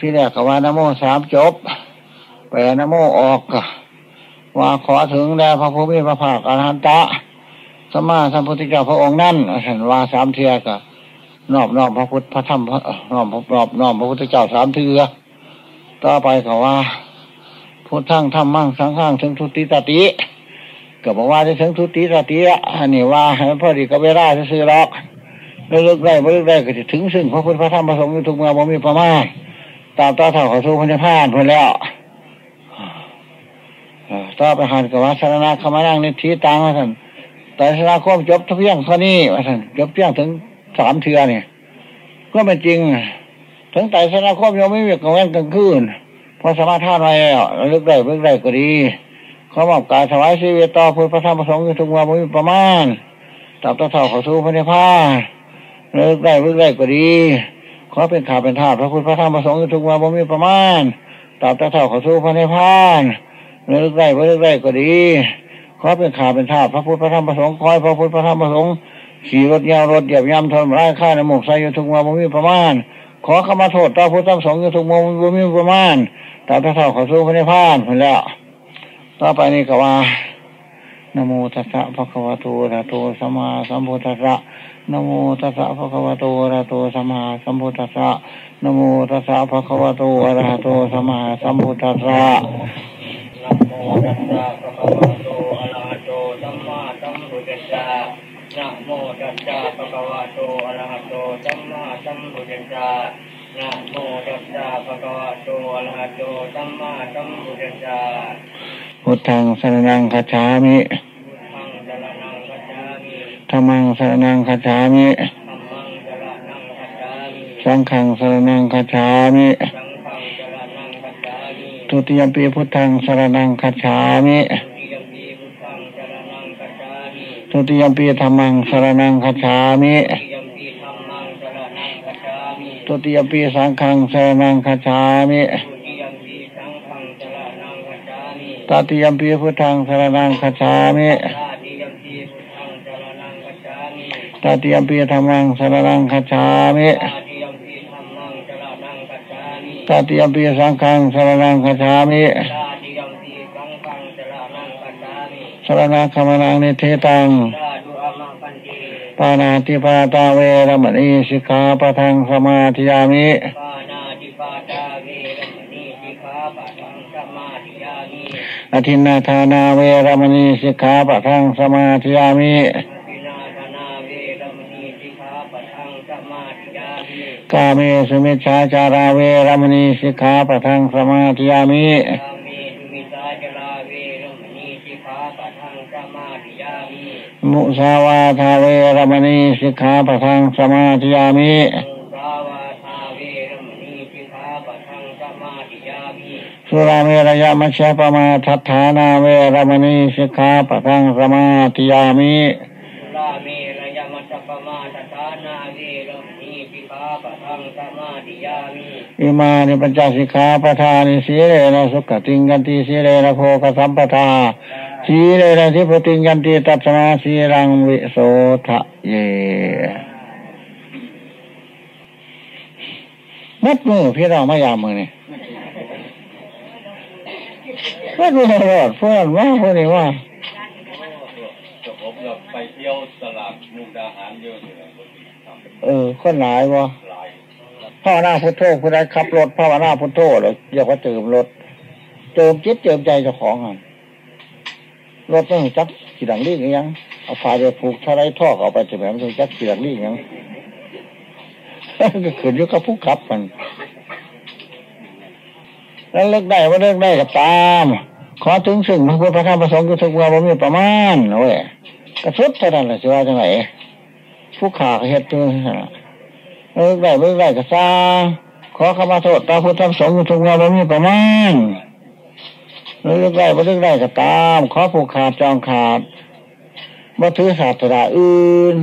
ที่แรกก็ว่านโมสามจบแปลนโมออกว่าขอถึงแด่พระพุทธพระภาคอรหันตะสมมาสัมพุทธเจ้าพระองค์นั่นเห็นว่าสามเทียกะนอบนอบพระพุทธพระธรรมพระนอบนอบนอบพระพุทธเจ้าสามเทือต่อไปเขาว่าพุทธังธรรมั่งสังฆังถึงทุติตติก็บอกว่าได้ถึงทุติตติอันนี้ว่าให้พอดีก็เวลาซื้อหรอกเลิกได้ไม่เลิกได้ก็จะถึงซึ่งพระพุทธพระธรรมพระสงฆ์อยู่ทุกเมื่อบ่มีประมาณ ตามต่อเท่าเขาสู้พันธพานพ้นแล้วต่อไปหันกับว่าสารนาคำนั่งในทีตังว่าท่านแต่สนาคมจบทุกอย่างเท่านี้ว่าท่านจบเพียงถึงสามเทือเนี่ย ก็เป็นจริง ถึงแต่สนาคมยังไม่มีกลางวันกลางคืนพอสามารถท่านไว้แล้วลิกได้ลิกได้ก็ดีเขาบอกการถวายชีวิตต่อพุทธพระธรรมพระสงฆ์ทุกวันบ่มีประมาณตามต่อเท่าเขาสู้พันธพานลิกได้ลิกได้ก็ดี ขอเป็นข่าเป็นทาสพระพุทธพระธรรมพระสงฆ์ทุกวันบ่มีประมาณตราบเท่าขาสู้พระนิพานเลิกได้เลิกได้ก็ดีขอเป็นข่าเป็นทาสพระพุทธพระธรรมพระสงฆ์คอยพระพุทธพระธรรมพระสงฆ์ขี่รถยาวรถเหยียบย่ำทนร้ายฆ่าในหมกใส่ยู่ทุกวันบ่มีประมาณ ขอขมาโทษต่อพุทธธรรมสงฆ์ยู่ทุกวันบ่มีประมาณตราบเท่าขาสู้พระนิพานเพิ่นแล้วต่อไปนี้ก็ว่านโมตัสสะภะคะวะโตอะระหะโตสัมมาสัมพุทธัสสะนโมตัสสะภะคะวะโตอะระหะโตสัมมาสัมพุทธัสสะนโมตัสสะภะคะวะโตอะระหะโตสัมมาสัมพุทธัสสะนโมตัสสะภะคะวะโตอะระหะโตสัมมาสัมพุทธัสสะนะโมตัสสะภะคะวะโตอะระหะโตสัมมาสัมพุทธัสสะนะโมตัสสะภะคะวะโตอะระหะโตสัมมาสัมพุทธัสสะพุทธังสรนังคัจฉามิ ธรรมังสรนังคัจฉามิธัมมังสรนังคัจฉามิสังฆังสรนังคัจฉามิสังฆังสรนังคัจฉามิทุติยมปีพุทธังสรนังคัจฉามิติยมปีพุทธังสรนังคัจฉามิทุติยมปีธรรมังสรนังคัจฉามิติยมปีธัมมังสรนังคัจฉามิทุติยมปีสังฆังสรนังคัจฉามิทุติยมปีสังฆังสรนังคัจฉามิตติยมปีพุทธังสรนังคัจฉามิตาติยม มิตติยมปีธรรมังสรนังคัจฉามิตาติยมปีธัมมังสรนังคัจฉามิตติยมปีสังฆังสรนังคัจฉามิตาติยมปีสังฆังสรนังคัจฉามิสรนังคมนังนิเทตังตาดุอามังปันติปานาติปาตาเวรมณีสิกขาปะทังสมาธิยามิปานาติปาตาเวรมณีสิกขาปะทังสมาธิยามิอธินนาทานาเวรมณีสิกขาปะทังสมาธิยามิ กาเมสุมิชฌาจาราเวรมณีสิกขาปะทังสมาธิยามิยามิสุมิตาจลาเวรมณีสิกขาปะทังสมาธิยามิมุสาวาทาเวรมณีสิกขาปะทังสมาธิยามิมุสาวาทาเวรมณีสิกขาปะทังสมาธิยามิสุราเมรยมัชฌะปมาทัฏฐานาเวรมณีสิกขาปะทังสมาธิยามิสุราเมรยมัสสปมาตทานาเวรมณีสิกขาปะทังสมาธิยามิ อิมานิปัญจสิกขาปทานิสีเลนะสุขติงกันติสีเลนะโคกสัมปทาสีเลนะทิปติงกันติตัสมาสีรังวิโสทะเยมัดมือพี่เราไม่ยามมือนี่มัดมือรอดเพื่อนว่าเพื่อนว่าผมไปเที่ยวตลาดมุกดาหารเยอะเลยเออคนหลายวะหลา ภาวนาพุทโธผู้ใดขับรถภาวนาพุทโธเลยเรียกว่าเจิมรถ เจิมจิตเจิมใจเจ้าของอะรถต้องจักขี่ดังลี่ยังเอาฝาไปผูกทะไรท่อเอาไปจะแบบมันต้องจักขี่ดังลี่ยังก็ขึ้นอยู่กับผู้ขับมันแล้วเลิกได้ว่าเลิกได้ก็ตาม ขอถึงสิ่งพระพุทธพระธรรมพระสงฆ์ทุกเมื่อบ่มีประมาณเว้ยกระสุดเท่านั้นแหละจะว่าจังไหนผู้ขาก็เฮ็ดตัวนั่นล่ะ เลิกได้เลิกได้ก็ซาขอขมาโทษตาพุทธสงฆ์ทุกเมื่อบ่มีประมาณเลิกได้บ่เลิกได้ก็ตาม ขอผูกขาดจองขาดบ่ถือศาสนาอื่น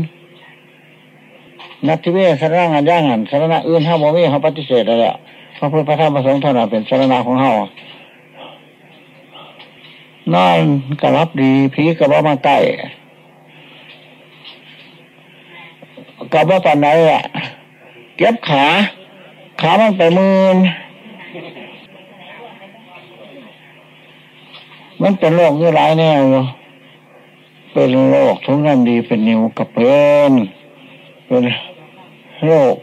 นัตถิเวสรนังอันย่างหันสรณะอื่นห้าบ่มีเขาปฏิเสธแล้วพระพุทธพระธรรมพระสงฆ์เท่านั้นเป็นสรณะของเฮานอนกระรับดีผีกระว่ามาใกล้กระว่าปานไหนอะ เก็บขา ขามันไปมืนมันเป็นโรคยี่หลายแนวเป็นโรคทุกน้ำดีเป็นนิ้วกระเพนเป็นโรค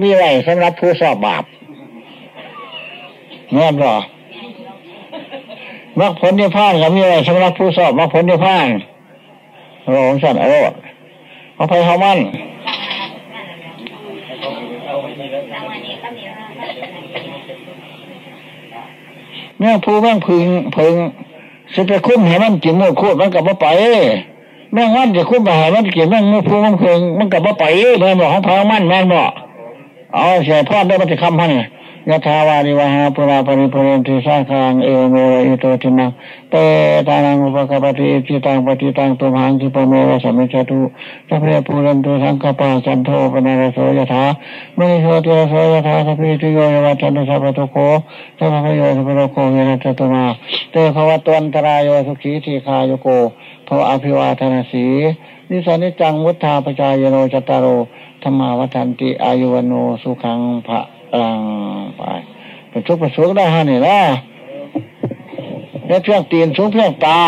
มีอะไรสำหรับผู้สอบบาปแน่นหรอมรรคผลนิพพานก็มีอะไรสำหรับผู้สอบมรรคผลนิพพาน ราของสัตว์อรรถเอาไปเขามันเอาไว้นี่แม่ผู้แม่งพึงพึงสิไปคุ้มให้มันกินมือคูดมันกับว่าไป แม่งวันจะคุ้มไปให้มันกินแม่งมือผู้แม่งพึงมันกับว่าไปแม่บอกของพามันแม่งบอกเอาเสียพ่อได้ปฏิคำพัน ยะทาวานิวาหาปุราปริปุเรนติสาคางเอโมระอิโตทินังเตตานังอุปกปฏิจิตังปฏิตังตุมหังคิปโมระสมิจตุสัพเพปุเรนตุสังกปาจันโทปนารโสยถาไม่โชติรโสยถาสัพพิติโยยวัจันตุสัพพทุโคสัพพโยสัพพโลโกเวนัสตุมาเตภวตวันตรายโยสุขีทีคายโกภวอภิวาทนาสีนิสานิจังวุฒาปจายโนจตารโธรรมาวัฏันติอายุวโนสุขังพระ ลังไปเป็นทุกข์เป็นสุขได้ฮะนี่นะแล้วเพียงตีนสูงเพียงตา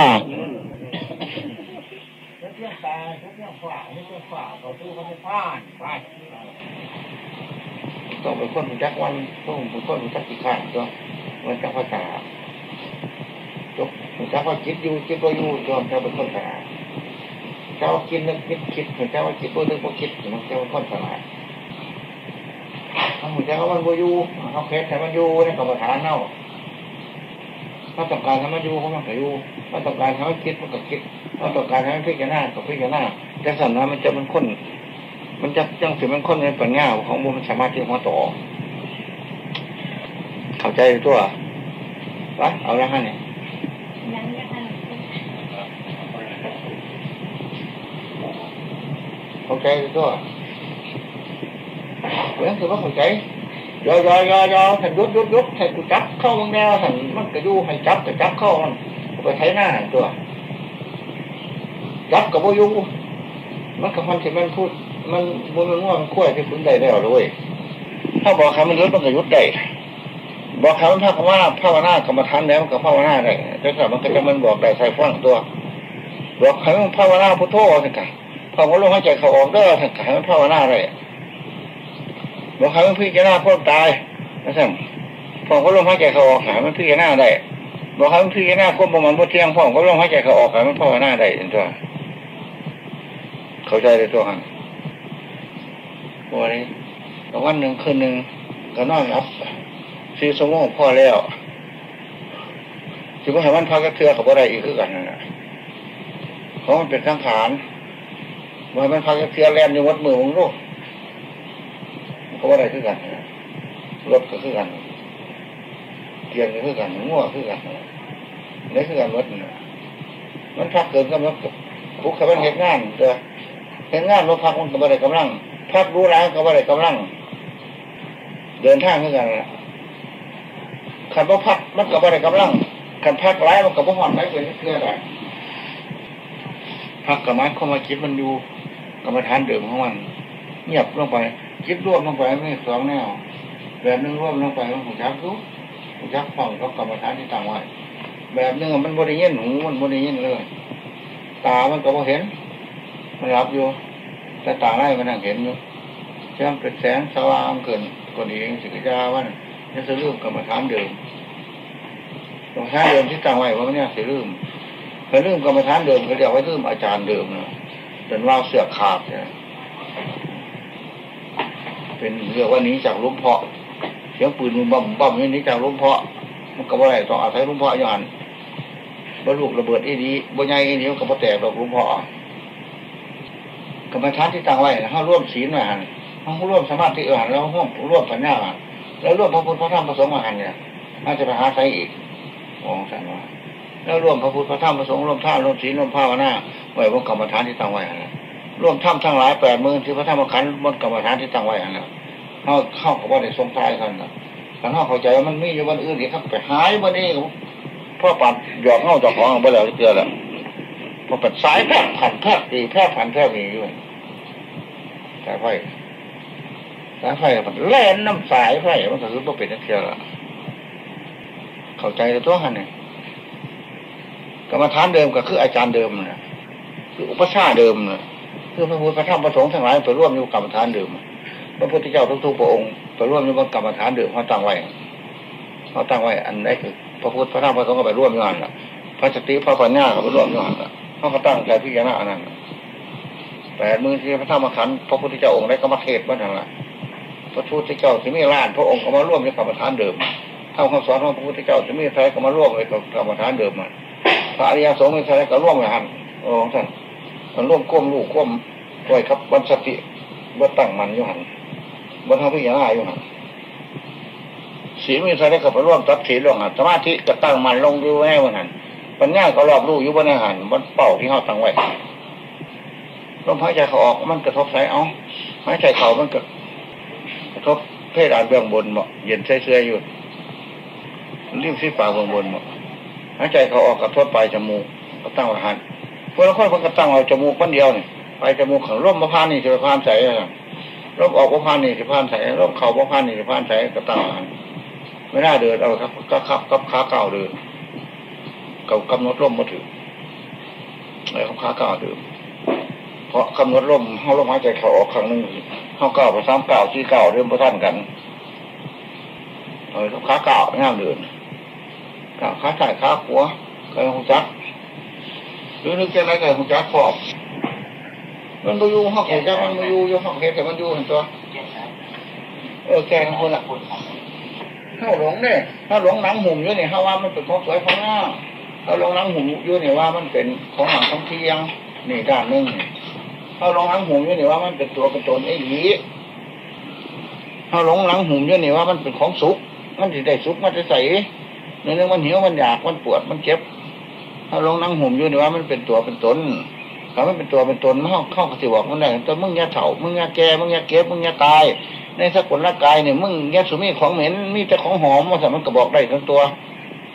ต้องเป็นคนจักวันต้องเป็นคนจักกี่ข้างตัวมันจักภาษาจบรู้จักว่าคิดอยู่คิดว่าอยู่จอมจะเป็นคนฉลาดเจ้าคิดนึกคิดคิดเจ้าว่าคิดว่านึกว่าคิดมันจะเป็นคนฉลาด ถ้ามันจะว่ามันว่าอยู่เขาเคสแต่มันอยู่ในกรรมฐานเน่าถ้าต้องการทำมันอยู่เขามันก็อยู่ถ้าต้องการทำมันคิดมันก็คิดถ้าต้องการทำมันพิจารณาก็พิจารณาแต่สั่นนั้นมันจะเป็นคนมันจะยังถือเป็นคนในปัญญาของบุมันสามารถที่จะมาต่อ เข้าใจตัวไปเอาละฮะเนี่ยเข้าใจตัว เรื่องคือว่าเข้าใจยอยอยอยอถันยุดยุดยุดถันกูจับเข้ามึงแนวถันมันก็อยู่ให้จับก็จับเข้ามันไปใช้หน้าตัวจับกับโบยูมันกับมันที่มันพูด มันบนมันง่วงมันขั้วที่คุณได้แล้วเลยถ้าบอกคำมันลดมันก็ยุดได้บอกคำมันภาคว่าภาวนากรรมฐานแล้วมันก็ภาวนาได้แต่ถ้ามันก็จะมันบอกได้ใส่ฟังตัวบอกคำมันภาวนาพุทโธสักการพอมันลงหายใจเขาออกเด้อสักการมันภาวนาได้ บอกคำมันพิจารณาพ้นตายนะสั่งพ่อเขาลงหายใจเขาออกหามันพิจารณาได้บอกคำมันพิจารณาควบประมาณพุทเที่ยงพ่อเขาลงหายใจเขาออกหามันภาวนาได้เห็นตัวเข้าใจในตัวหันวันนี้วันหนึ่งคืนหนึ่งก็นอนรับซีสมองพ่อแล้วถึงว่าให้มันพักกระเทือกับอะไรอีกคือกันนะเพราะมันเป็นข้างขานว่ามันพักกระเทือแลนอยู่วัดมือของลูก ก็ว่าอะไรคือกันรถก็คือกันเกียร์ก็คือกันง่วคือกันนี่คือกันรถมันพักเกินกำลังคุกขับมันเหตุงานเด้อเห็นงานมาพักมันก็บ่ได้กำลังพักรู้ร้ายก็บ่ได้กำลัง เดินทางเือกันละขันบ่พักมันก็บ่ได้กำลังขันพักร้ายมันก็บ่หอนไรเป็นเพื่ออะไรพักกับมันเข้ามาคิดมันอยู่กรรมฐานเดิมของมัน เงียบลงไป คิดรวบลงไปไม่สองแนวแบบนึงรวบลงไปมันหูชักรู้หูชักฟังกับกรรมฐานที่ต่างไว้แบบนึงมันบริเย็นหูมันบริเย็นเลย ตามันก็บ่เห็น มันรับอยู่ แต่ตาไรมันนั่งเห็นอยู่เชื่อมเป็นแสงสว่างเกินคนเองสิกยาว่านี่จะลืมกรรมฐานเดิมกรรมฐานเดิมที่ตั้งไว้ว่ามันเนี่ยสิลืมเคยลืมกรรมฐานเดิมเขาเรียกว่าลืมอาจารย์เดิมเนาะเป็นว่าเสือกขาดเนี่ย เป็นเรื่องว่านี้จากลุมเพาะเสียงปืนมันบ่มบ่มนี่จากลุมเพาะมันก็ว่าอะไรต้องอาศัยลุมเพาะย้อนบรรลุระเบิดอีดีบนใหญ่อีนี้ก็บ่แตกดอกลุมเพาะกรรมฐานที่ตั้งไว้เขาร่วมศีลมาหันเขาร่วมสมาธิหันแล้วร่วมร่วมปัญญาหันแล้วร่วมพระพุทธพระธรรมพระสงฆ์มาหันเนี่ยน่าจะไปหาใครอีกองสันว่าแล้วร่วมพระพุทธพระธรรมพระสงฆ์ร่วมท่าร่วมศีลร่วมภาวนาไว้บนกรรมฐานที่ตั้งไว้หัน ร่วมถ้ำทั้งหลายแปดหมื่นที่พระธรรมขันธ์บนกรรมฐานที่ตั้งไว้หันแล้วเขาเข้ากับว่าในทรงท้ายกันนะถ้าเขาเข้าใจว่ามันมีอยู่วันอื่นอีกครับไปหายวันนี้พ่อปัดหยอกเงาจากของไปแล้วเจอแล้วพอปัดสายแพร่ผันแพร่ตีแพร่ผันแพร่มีอยู่สายไฟสสายไฟมันแล่นน้ำสายไฟมันก็คือบ่าเป็นนักเที่ยวละเข้าใจตัวหันเนี่ยกรรมฐานเดิมก็คืออาจารย์เดิมนะคืออุปชาเดิมนะ คือพระพุทธพระธรรมพระสงฆ์ทั้งหลายไปร่วมอยู่กรรมฐานเดิมพระพุทธเจ้าทุกๆพระองค์ไปร่วมอยู่บนกรรมฐานเดิมเขาตั้งไว้เขาตั้งไว้ อันนี้คือพระพุทธพระธรรมพระสงฆ์ก็ไปร่วมอยู่อันละพระสติพระปัญญาก็ไปร่วมอยู่อันละเขาก็ตั้งใจพิจารณาอันนั้นแปดมือที่พระธรรมขันธ์พระพุทธเจ้าองค์ได้ก็มาเทศว่าทางละพระพุทธเจ้าที่มีล้านพระองค์ก็มาร่วมในกรรมฐานเดิมเท่าคำสอนของพระพุทธเจ้าที่มีใครก็มาร่วมในกรรมฐานเดิมมพระอริยสงฆ์มีใครก็ร่วมกันโอ้ท่าน มันร่วมก้มลูกก้มปล่อยครับวันสติว่าตั้งมันอยู่หันบนทางพิจารณาอยู่หันศีลมีใครก็ไปร่วมตัดศีลลงหันสมาธิก็ตั้งมันลงอยู่แน่วันหันปัญญาก็รอบรู้อยู่บนหันบนเป้าที่เขาตั้งไว้ลมหายใจเขาออกมันกระทบใส่เอาหายใจเขามันกกระทบเพดานเบื้องบนเหมาะเย็นเสื่อยอยู่ริมฝีปากเบื้องบนเหมาะหายใจเขาออกกระทบปลายจมูกก็ตั้งไว้หัน พวกเราค่อยก็ตั้งเอาจมูกคนเดียวนี่ปลายจมูกของร่มมะพร้าวนี่จะพานใส่ร่มออกมะพร้าวนี่จะพานใส่ร่มเข่ามะพร้าวนี่จะพานใส่ก็ตั้งไม่น่าเดินเอาครับก็ขับกับขาเก่าเดินกับกำหนดร่มมาถึงไรครับขาเก่าเดินเพราะกำหนดร่มเขาลมหายใจเขาออกครั้งหนึ่งเขาเก่าไปซ้ำเก่าที่เก่าเริ่มประท่านกันเออขาเก่าง่ามเดินขาขาใส่ขาขัวก็ยังจัก หรือนึกจะอะไรก็ยังจักขอบ มันไปอยู่ห้องเห็นจักมันมาอยู่อยู่ห้องเห็นแต่มันอยู่เห็นตัวเออแกงคนละเข้าหลงเนี่ยถ้าหลงหนังหุ่มอยู่เนี่ยเขาว่ามันเป็นของสวยของงามถ้าหลงหนังหุ่มอยู่เนี่ยว่ามันเป็นของหนังของเที่ยงนี่ด้านหนึ่งถ้าหลงหนังหุ่มอยู่เนี่ยว่ามันเป็นตัวเป็นตนไอ้หลีถ้าหลงหนังหุ่มอยู่เนี่ยว่ามันเป็นของสุกมันจะได้สุกมันจะใสเนื้อมันหิวมันอยากมันปวดมันเจ็บ ถ้าลงนั่งห่มอยู่เนี่ยว่ามันเป็นตัวเป็นตนถ้าไมันเป็นตัวเป็นตนมันเข้าเข้ากติบอกมันได้แต่มึงอย่เถ่ามึงอย่แก่มึงอย่เก็บมึงอย่ตาย ในสกุลร่างกายเนี่ยมึงแยสุมีของเหม็นมีแต่ของหอมมาสมันก็บอกได้ทั้งตัว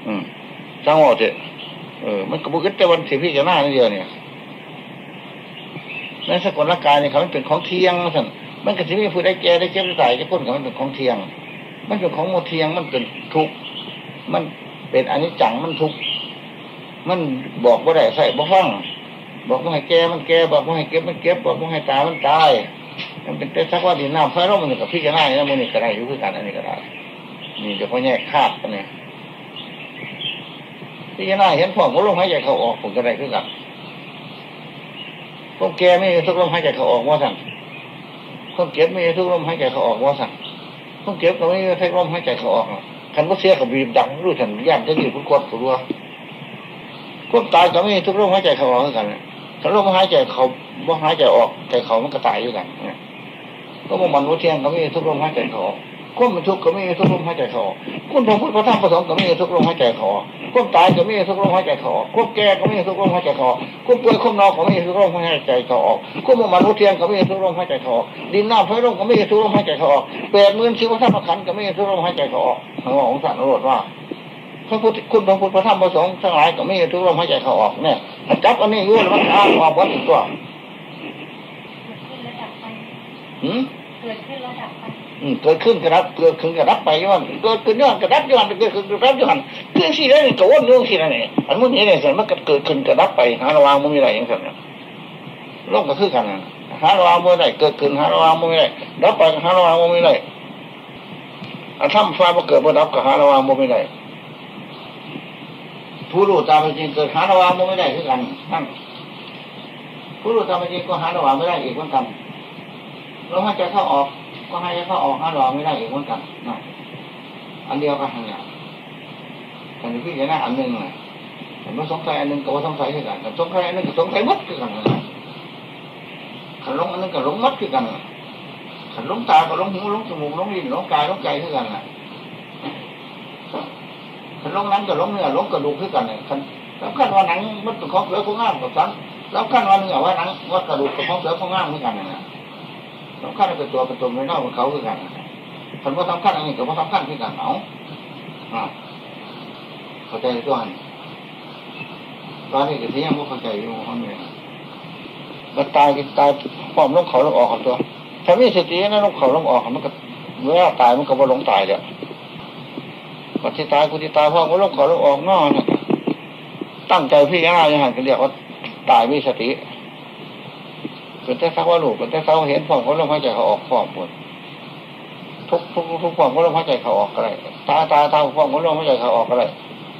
อืมจังหวะเถอะเออมันก็บุกแต่วันสิพี่จะหน้านี่เดียวเนี่ยในสกุลร่างกายเนี่ยเขาเป็นของเทียงมาสั่นมันก็สิมีผู้ได้แก่ได้เจ็บได้ตายจะพ้นกับมันเป็นของเทียง มันเป็นของโมเทียงมันเป็นทุกข์มันเป็นอนิจจังมันทุกข์ มันบอกว่าได้ใส่บ่ฟังบอกว่าให้แก่มันแก่บอกว่าให้เก็บมันเก็บบอกว่าให้ตายมันตายมันเป็นแต่สักว่าดินน้ำไฟร่มมันกับพี่จะง่ายนะมันนี่ก็ได้อยู่คือกันอันนี้ก็ได้นี่เดี๋ยวเขาแยกคาดกันเนี่ยพี่จะง่ายเห็นพวกเขาลมหายใจเขาออกผมก็ได้คือกันพวกแกไม่ทุกลมหายใจเขาออกว่าสั่งพวกเก็บไม่ทุกลมหายใจเขาออกว่าสั่งพวกเก็บก็ไม่ทุกลมหายใจเขาออกคันก็เสียกับบีบดังรู้ฉันย่านจะยืดพุทธควบตัว พวกตายก็ไม่ทุกลมหายใจเขาออกเหมือนกันถ้าลมหายใจเขาว่หายใจออกใจเขามันก็ตายอยู่กันก็มันมันรู้เที่ยงก็ไม่ทุกลมหายใจเขาก้มมันทุกข์ก็ไม่ทุกลมหายใจเขาคุณพระพุทธพระธรรมพระสงฆ์ก็ไม่ทุกลมหายใจเขาก้มตายก็ไม่ทุกลมหายใจเขาก้มแก่ก็ไม่ทุกลมหายใจเขาก้มป่วยก้มนอนก็ไม่ทุกลมหายใจเขาออกก้มมันรู้เที่ยงก็ไม่ทุกลมหายใจเขาดินน้ำไฟลมก็ไม่ทุกลมหายใจเขาออกแปดหมื่นชีวธรรมขันก็ไม่ทุกลมหายใจเขาออกของสัตว์นรดว่า พระพุทธคุณพระพุทธพระธรรมพระสงฆ์ทั้งหลายก็ไม่ทุกลมหายใจเขาออกเนี่ยจับอันนี้ยุ่งแล้วมันอ้างออกวัดอีกตัวหืมเกิดขึ้นระดับไปอืมเกิดขึ้นกระดับเกิดขึ้นกระดับไปย้อนเกิดขึ้นย้อนกระดับย้อนเกิดขึ้นกระดับย้อนเรื่องที่ได้ตัวเรื่องที่นั่นเองอันมันนี่เนี่ยส่วนมันเกิดขึ้นกระดับไปหาระวังมันมีอะไรอย่างเงี้ยโลกก็คือกันนะหาระวังมันได้เกิดขึ้นหาระวังมันไม่ได้ดับไปหาระวังมันไม่ได้อันทำฟ้ามาเกิดมาดับกับหาระวังมันไม่ได้ ผู้รู้ตามจริงเกิดหาระวังมันไม่ได้คือกันนั่นผู้รู้ตามจริงก็หาระวังไม่ได้อีกเหมือนกันเราให้ใจเข้าออก ก็ให้ใจเข้าออกหาระวังไม่ได้อีกเหมือนกันนั่นอันเดียวกันทั้งนั้นแต่ในพี่จะน่าอันหนึ่งเลยผมว่าสงสัยอันหนึ่งกับว่าสงสัยคือกันแต่สงสัยอันหนึ่งกับสงสัยมัดคือกันขันลงอันหนึ่งกับลงมัดคือกันขันลงตากับลงหูลงจมูกลงลิ้นลงกายลงใจคือกันนะ ขันลงนังกับลงเนื้อลงกระดูกคือกันเลยขันสำคัญว่าหนังมันเป็นของเหลือของงามกับสันสำคัญว่าเนื้อว่าหนังว่ากระดูกเป็นของเหลือของงามคือกันนะสำคัญเป็นตัวเป็นตนไม่นอกเป็นเขาคือกันขันว่าสำคัญอันนี้กับว่าสำคัญคือกันเอาเข้าใจตัวนี้ตอนนี้ก็ที่ยังไม่เข้าใจอยู่อันนี้มันตายกินตายพร้อมลงเขาลงออกของตัวถ้ามีสตินั่นลงเขาลงออกมันก็เมื่อตายมันก็บ่าลงตายเลย ปฏิตายกุฏิตายพ่อก็ลงเขาลงออกนอนตั้งใจพี่ยังไงยังไงก็เรียกว่าตายมีสติเป็นแต่สักว่าลูกเป็นแต่สักว่าเห็นพ่อเขาลงหายใจเขาออกพ่อหมดทุกทุกทุกพ่อเขาลงหายใจเขาออกอะไรตาตาตาพ่อเขาลงหายใจเขาออกอะไร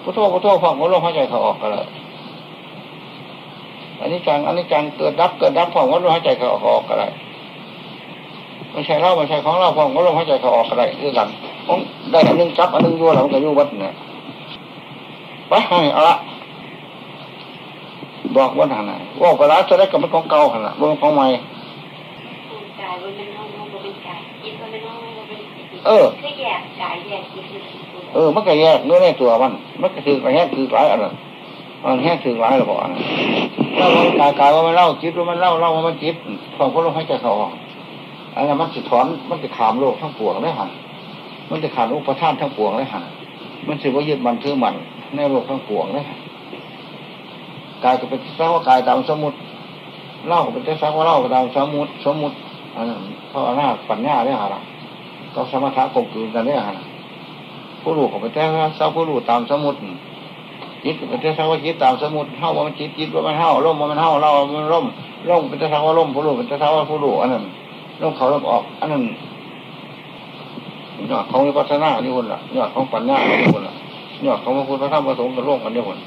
พุทโธพุทโธพ่อเขาลงหายใจเขาออกอะไรอันนี้จังอันนี้จังเกิดดับเกิดดับพ่อเขาลงหายใจเขาออกอะไรไม่ใช่เล่าไม่ใช่ของเราพ่อเขาลงหายใจเขาออกอะไรคือกัง นผมได้อันนึงจับอันนึงยั่วแล้วมันก็ยั่ววัดเนี่ยไปให้เอาละบอกว่าทางไหนว่าเวลาจะได้กับมันของเก่าขนาดมันของใหม่กายมันเป็นห้องมันเป็นกายจิตมันเป็นห้องมันเป็นเออคือแยกกายแยกจิตคือเออ มันก็แยกเนื้อในตัวมัน มันก็ถือไปแห้ถือหลายอันนั้นมันแห้ถือหลายหรือเปล่านะเล่าว่ากายกายว่ามันเล่าจิตว่ามันเล่าเล่าว่ามันจิตความคนลมหาใจเขาออกอันนั้นมันสิถอนมันจะขามโลกทั้งปวงได้หัน มันจะขามอุปทานทั้งปวงได้หันมันสิว่ายึดมันถือมันในโลกทั้งปวงได้หันกายก็เป็นสักว่ากายตามสมมติเล่าก็เป็นสักว่าเล่าตามสมมติสมมติอันนั้นเพราะอำนาจปัญญาได้หันก็สมถะกลมกลืนกันได้หันผู้รู้ของพระเจ้าเศร้าผู้รู้ตามสมุดจิตพระเจ้าว่าจิตตามสมุดเท่าว่ามันจิตจิตว่ามันเท่าร่มว่ามันเท่าเรามันร่มร่มพระเจ้าว่าร่มผู้รู้พระเจ้าว่าผู้รู้อันนั้นร่มเขาร่มออก อันนั้น ยอดของวิปัสสนานี่คนละยอดของปัญญานี่คนละยอดของพระพุทธพระธรรมพระสงฆ์กันร่วมกันนี่คน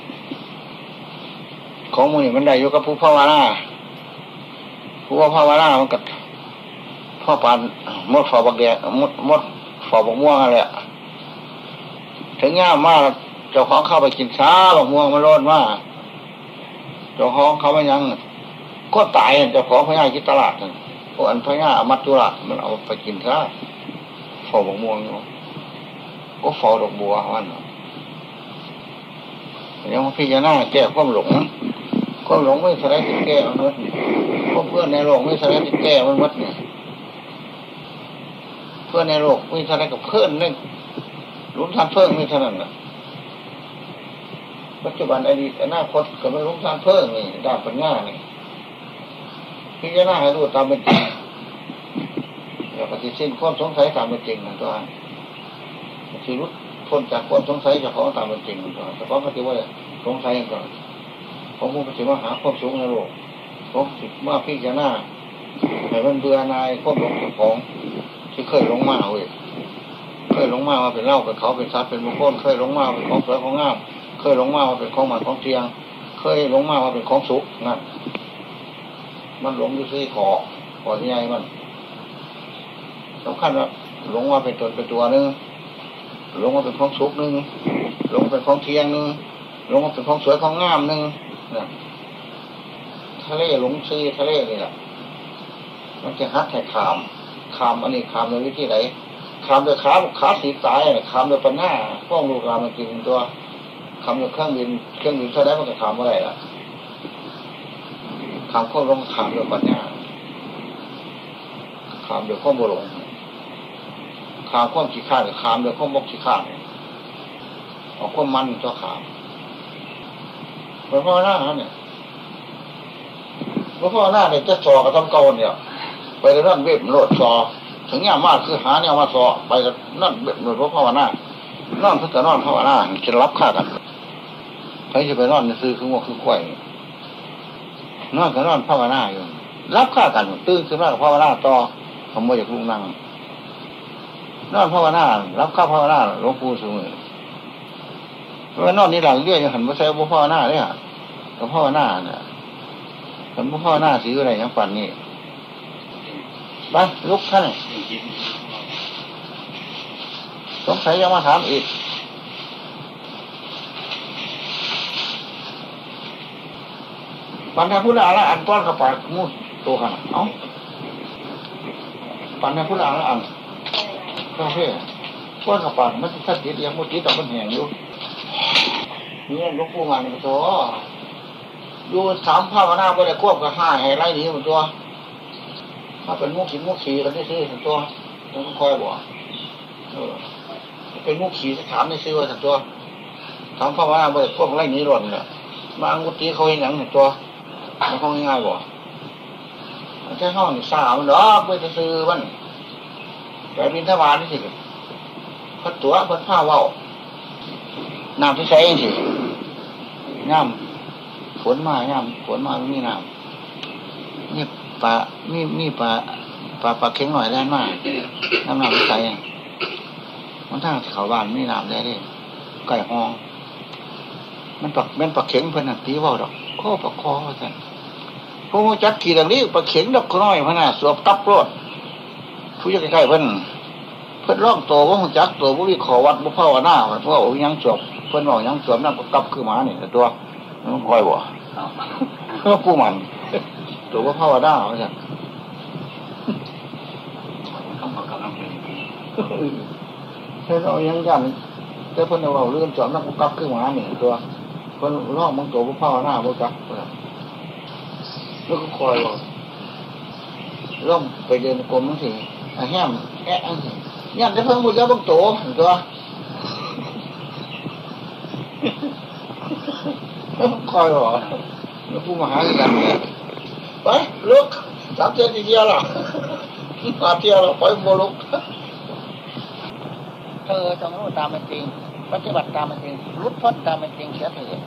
ของมือนี่มันได้อยู่กับผู้ภาวนาผู้ว่าภาวนามันกัดพ่อปานมดฝอบักแดมดมดฝอบักม่วงอะไรถึงง่ามากเจ้าของเข้าไปกินช้าบอกม่วงมันร้อนมากเจ้าของเขาไม่ยัง ก็ตายเจ้าของพญาคิดตลาดพวกอันพญามัจจุราชมันเอาไปกินช้า ฝอบอกม่วงอยู่ก็ฝอดอกบัวมันยังพิจารณาแก้ความหลงความหลงไม่สลายติดแก้มันมดเพื่อนในโลกไม่สลายติดแก้มันมดเนี่ยเพื่อนในโลกไม่สลายกับเพื่อนนึงลุ้นทานเพิ่งนี่เท่านั้นนะปัจจุบันอดีตอนาคตก็ไม่ลุ้นทานเพิ่งนี่ด้านปัญญานี่พิจารณาให้รู้ตามเป็นจริง ปฏิเสธความสงสัยตามเป็นจริงนะตัวชีวิตพ้นจากความสงสัยจากของตามเป็นจริงนะตัวแต่ก็ปฏิว่าสงสัยก่อนผมมุ่งปฏิว่าหาความสูงในโลกผมสิว่าพิจารณาให้มันเบื่อนายควบหลงของที่เคยลงมาเว้ยเคยลงมาว่าเป็นเล่าเป็นเขาเป็นซัดเป็นบุคคลเคยลงมาเป็นของสวยของงาม เคยลงมาว่าเป็นของหมันของเตียง เคยลงมาว่าเป็นของสุกนั่นมันหลงอยู่ที่ขอขอที่ใหญ่มัน สำคัญว่าหลงว่าเป็นตนเป็นตัวนึงหลงว่าเป็นของสุกนึงหลงเป็นของเทียงนึงหลงว่าเป็นของสวยของงามนึงนะทะเลหลงซื้อทะเลนี่แหละมันจะฮัดแห่ขามขามอันนี้ขามในวิธีไหนคำโดยขาขาสีตายคำโดยปัญหาพ้องลูกรามันกินตัวคำโดยเครื่องบินเครื่องบินเท่านั้นมันก็ขามอะไรล่ะคำข้อลงขามโดยปัญญาขามโดยข้อมบลง ขามข้อมขี้ข้าหรือขามโดยข้อมบกขี้ข้าเอาข้อมมันตัวขามหลวงพ่อหน้าเนี่ยหลวงพ่อหน้าเนี่ยจะจอกับต้นเก่าเนี่ยไปเรื่องเว็บโหลดซอถึงอย่างมากคือหาเนี่ยมาสอไปกับนั่นแบบหน่วยภาวนานอนเพื่อนอนภาวนาจะรับค่ากันใครจะไปนอนซื้อคือว่าคือกล้วยนอนก็นอนภาวนาอยู่รับค่ากันตื่นขึ้นมาภาวนาต่อขโมยจากลุงนั่ง นอนภาวนารับค่าภาวนาหลวงปู่สมือเพราะนอนนี่หลังเรียกยังหันมาใช้บุภาวนาเนี่ยกับภาวนาเนี่ยกับบุภาวนาสีอะไรยังปั่นนี่มาลุกท่านสงสัยยังมาถามอีกปัญหาพุทธาละอันต้อนกระปากมูดตัวขนาดเอ้าปัญหาพุทธาละอัน ก็เพื่อต้อนกระปากมันถ้าติดยังมุดติดต่มันแหงอยู่นี่ลูกผู้งานมันตัวอยู่สามภาวนาไปได้ควบกับห้าให้ไรนี้มันตัว ถ้าเป็นมุกขีมุกขีกันที่ซื้อสันตัวต้องคอยบอกเป็นมุกขีถามในซื้อว่าสันตัวถามพ่อว่าเบิดพวกไล่นี้หล่นเนี่ยมาอังกุตีเขาเห็นหนังสันตัวมันคงง่ายบ่มันแค่ห้องสามดอกไปซื้อมัน ไปบินทบาทนี่สิพัดตัวพัดผ้าว่าน้ำที่ใช้เองสิน้ำฝนมาน้ำฝนมาไม่มีน้ำนี่ปลามีมีปลาปลาปลาเค็งหน่อยแรงมากน้ำน้ำที่ใช้มันทางเขาบ้านไม่น้ำได้เลยไก่ห้อง มันปักมันปักเข็งเพื่อนตีว่าดอกข้อปักคอท่านพวกจัดขี่ดังนี้ปักเข็งดอกน้อยพน่ะสวบตับรถ ผู้ยังใกล้เพื่อนเพื่อนร่องโตว่าจักโตว่าวิขอวัดบุพเพวนาเพราะว่ายังสวบเพื่อนบอกยังสวมนั่นก็กลับคือหมาเนี่ยตัวมันคอยบ่ก็ผู้มันตัวบุพเพวนาว่าท่านเพื่นเอายังยันแต่เพิ่นเอาเรื่องสอนนักกักขึ้นมาหนึ่งตัวเพิ่นร้องมังตัวพ่อหน้าบ่กักแล้วก็คอยว่ร้องไปเดินกรมนั่นสิ แห้มแอะอันสิยันจะเพิ่งบุญแล้วบังโตตัวคอยว่าแล้วผู้มหากันเนี่ยไปลุกสามเจ็ดเดียวหรอมาเที่ยวเราไปโมลุกเธอจงรู้ตามเป็นจริงปฏิบัติตามเป็นจริงรุดพ้นตามเป็นจริงเสียเถิด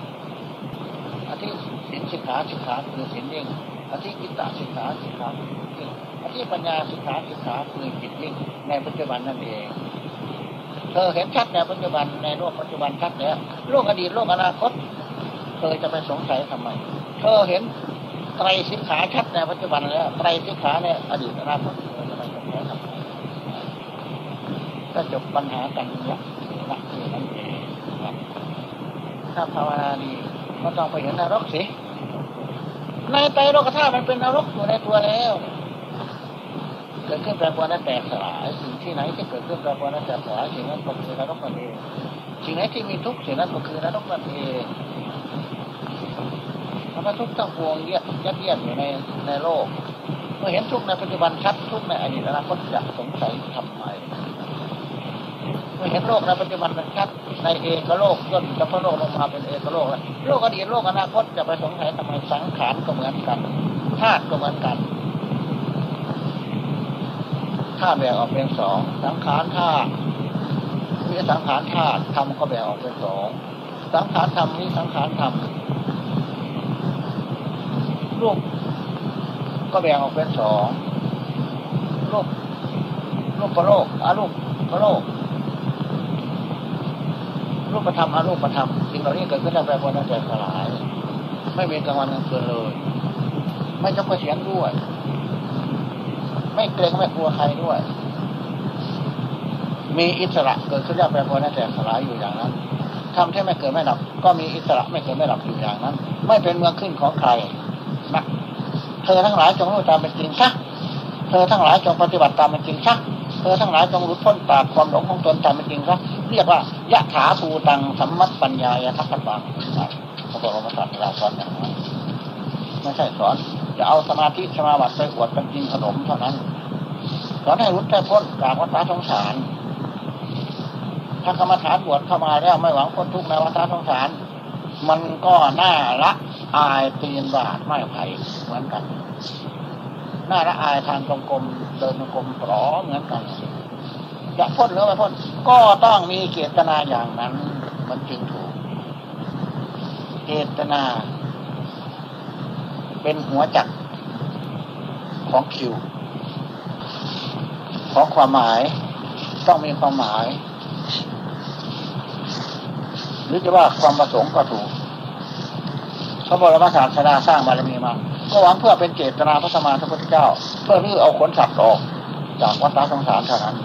อธิสินสิกขาสิกขาคือสินเองอธิกิตตสิกขาสิกขาคือ จิตอธิปัญญาสิกขาสิกขาคือจิตยิ่งในปัจจุบันนั่นเองเธอเห็นชัดในปัจจุบันในโลกปัจจุบันชัดแล้วโลกอดีตโลกอนาคต เธอจะไปสงสัยทำไม เธอเห็นไตรสิกขาชัดในปัจจุบันแล้วไตรสิกขาในอดีตอนาคตเธอจะไปสงสัยทำไมก็จบปัญหากันละละที่นั่นเองถ้าภาวนาดีก็ต้องไปเห็นนรกสิในไตรโลกธาตุมันเป็นนรกอยู่ในตัวแล้ว เกิดขึ้นแปรปรวนและแตกสลายสิ่งที่ไหนที่เกิดขึ้นแปรปรวนและแตกสลายสิ่งนั้นก็คือนรกนั่นเองสิ่งไหนที่มีทุกข์สิ่งนั้นก็คือนรกนั่นเองธรรมทุกข์ทั้งปวงเยียดยัดเยียดอยู่ในในโลก เมื่อเห็นทุกข์ในปัจจุบันชัดทุกข์ในอดีตอนาคตจะสงสัยทำไมเมื่อเห็นโลกในปัจจุบันมันชัดในเอกโลกย่นจะพ้นโลกลงมาเป็นเอกโลกแล้วโลกอดีตโลกอนาคตจะไปสงสัยทำไมสังขารก็เหมือนกันธาตุก็เหมือนกัน ธาตุแบ่งออกเป็นสองสังขารธาตุมีสังขารธาตุธรรมก็แบ่งออกเป็นสองสังขารธรรมมีสังขารธรรมรูปก็แบ่งออกเป็นสองรูปรูปประโลกอารูปประโลกรูปธรรมอารูปธรรมสิ่งเหล่านี้เกิดขึ้นได้แปรปรวนตั้งแต่สลาย ไม่มีกลางวันกลางคืนเลย ไม่จกเสียงด้วย ไม่เกรงไม่กลัวใครด้วย มีอิสระเกิดขึ้นได้แปรปรวนแต่สลายอยู่อย่างนั้นทำที่ไม่เกิดไม่ดับ ก็มีอิสระไม่เกิดไม่ดับอยู่อย่างนั้น ไม่เป็นเมืองขึ้นของใครนะเธอทั้งหลายจงรู้ตามเป็นจริงซะเธอทั้งหลายจงปฏิบัติตามเป็นจริงซะเธอทั้งหลายจงรู้พ้นจากความหลงของตนตามเป็นจริงซะเรียกว่ายะถาภูตังสัมมัตปัญญายะทัคคะปังพระบรมศาสดาสอนอย่างนั้นไม่ใช่สอน จะเอาสมาธิสมาบัติไปอวดกันกินขนมเท่านั้นสอนให้รู้ได้พ้นจากวัฏสงสาร ถ้ากรรมฐานบวชเข้ามาแล้วไม่หวังพ้นทุกข์ในวัฏสงสาร มันก็น่าละอายตีนบาทไม่ไผ่เหมือนกัน น่าละอายทางตรงกลมเดินตรงกลมปลอเหมือนกันจะพ้นหรือไม่พ้นก็ต้องมีเจตนาอย่างนั้น มันจึงถูก เจตนา เป็นหัวจักรของคิว ของความหมายต้องมีความหมาย หรือจะว่าความประสงค์ก็ถูกพระบรมศาสดาสร้างบารมีมาก็หวังเพื่อเป็นเจตนาพระสมมาสัพพุทธเจ้า เพื่อรื้อเอาขนสัตว์ออก จากวัฏสงสารเท่านั้น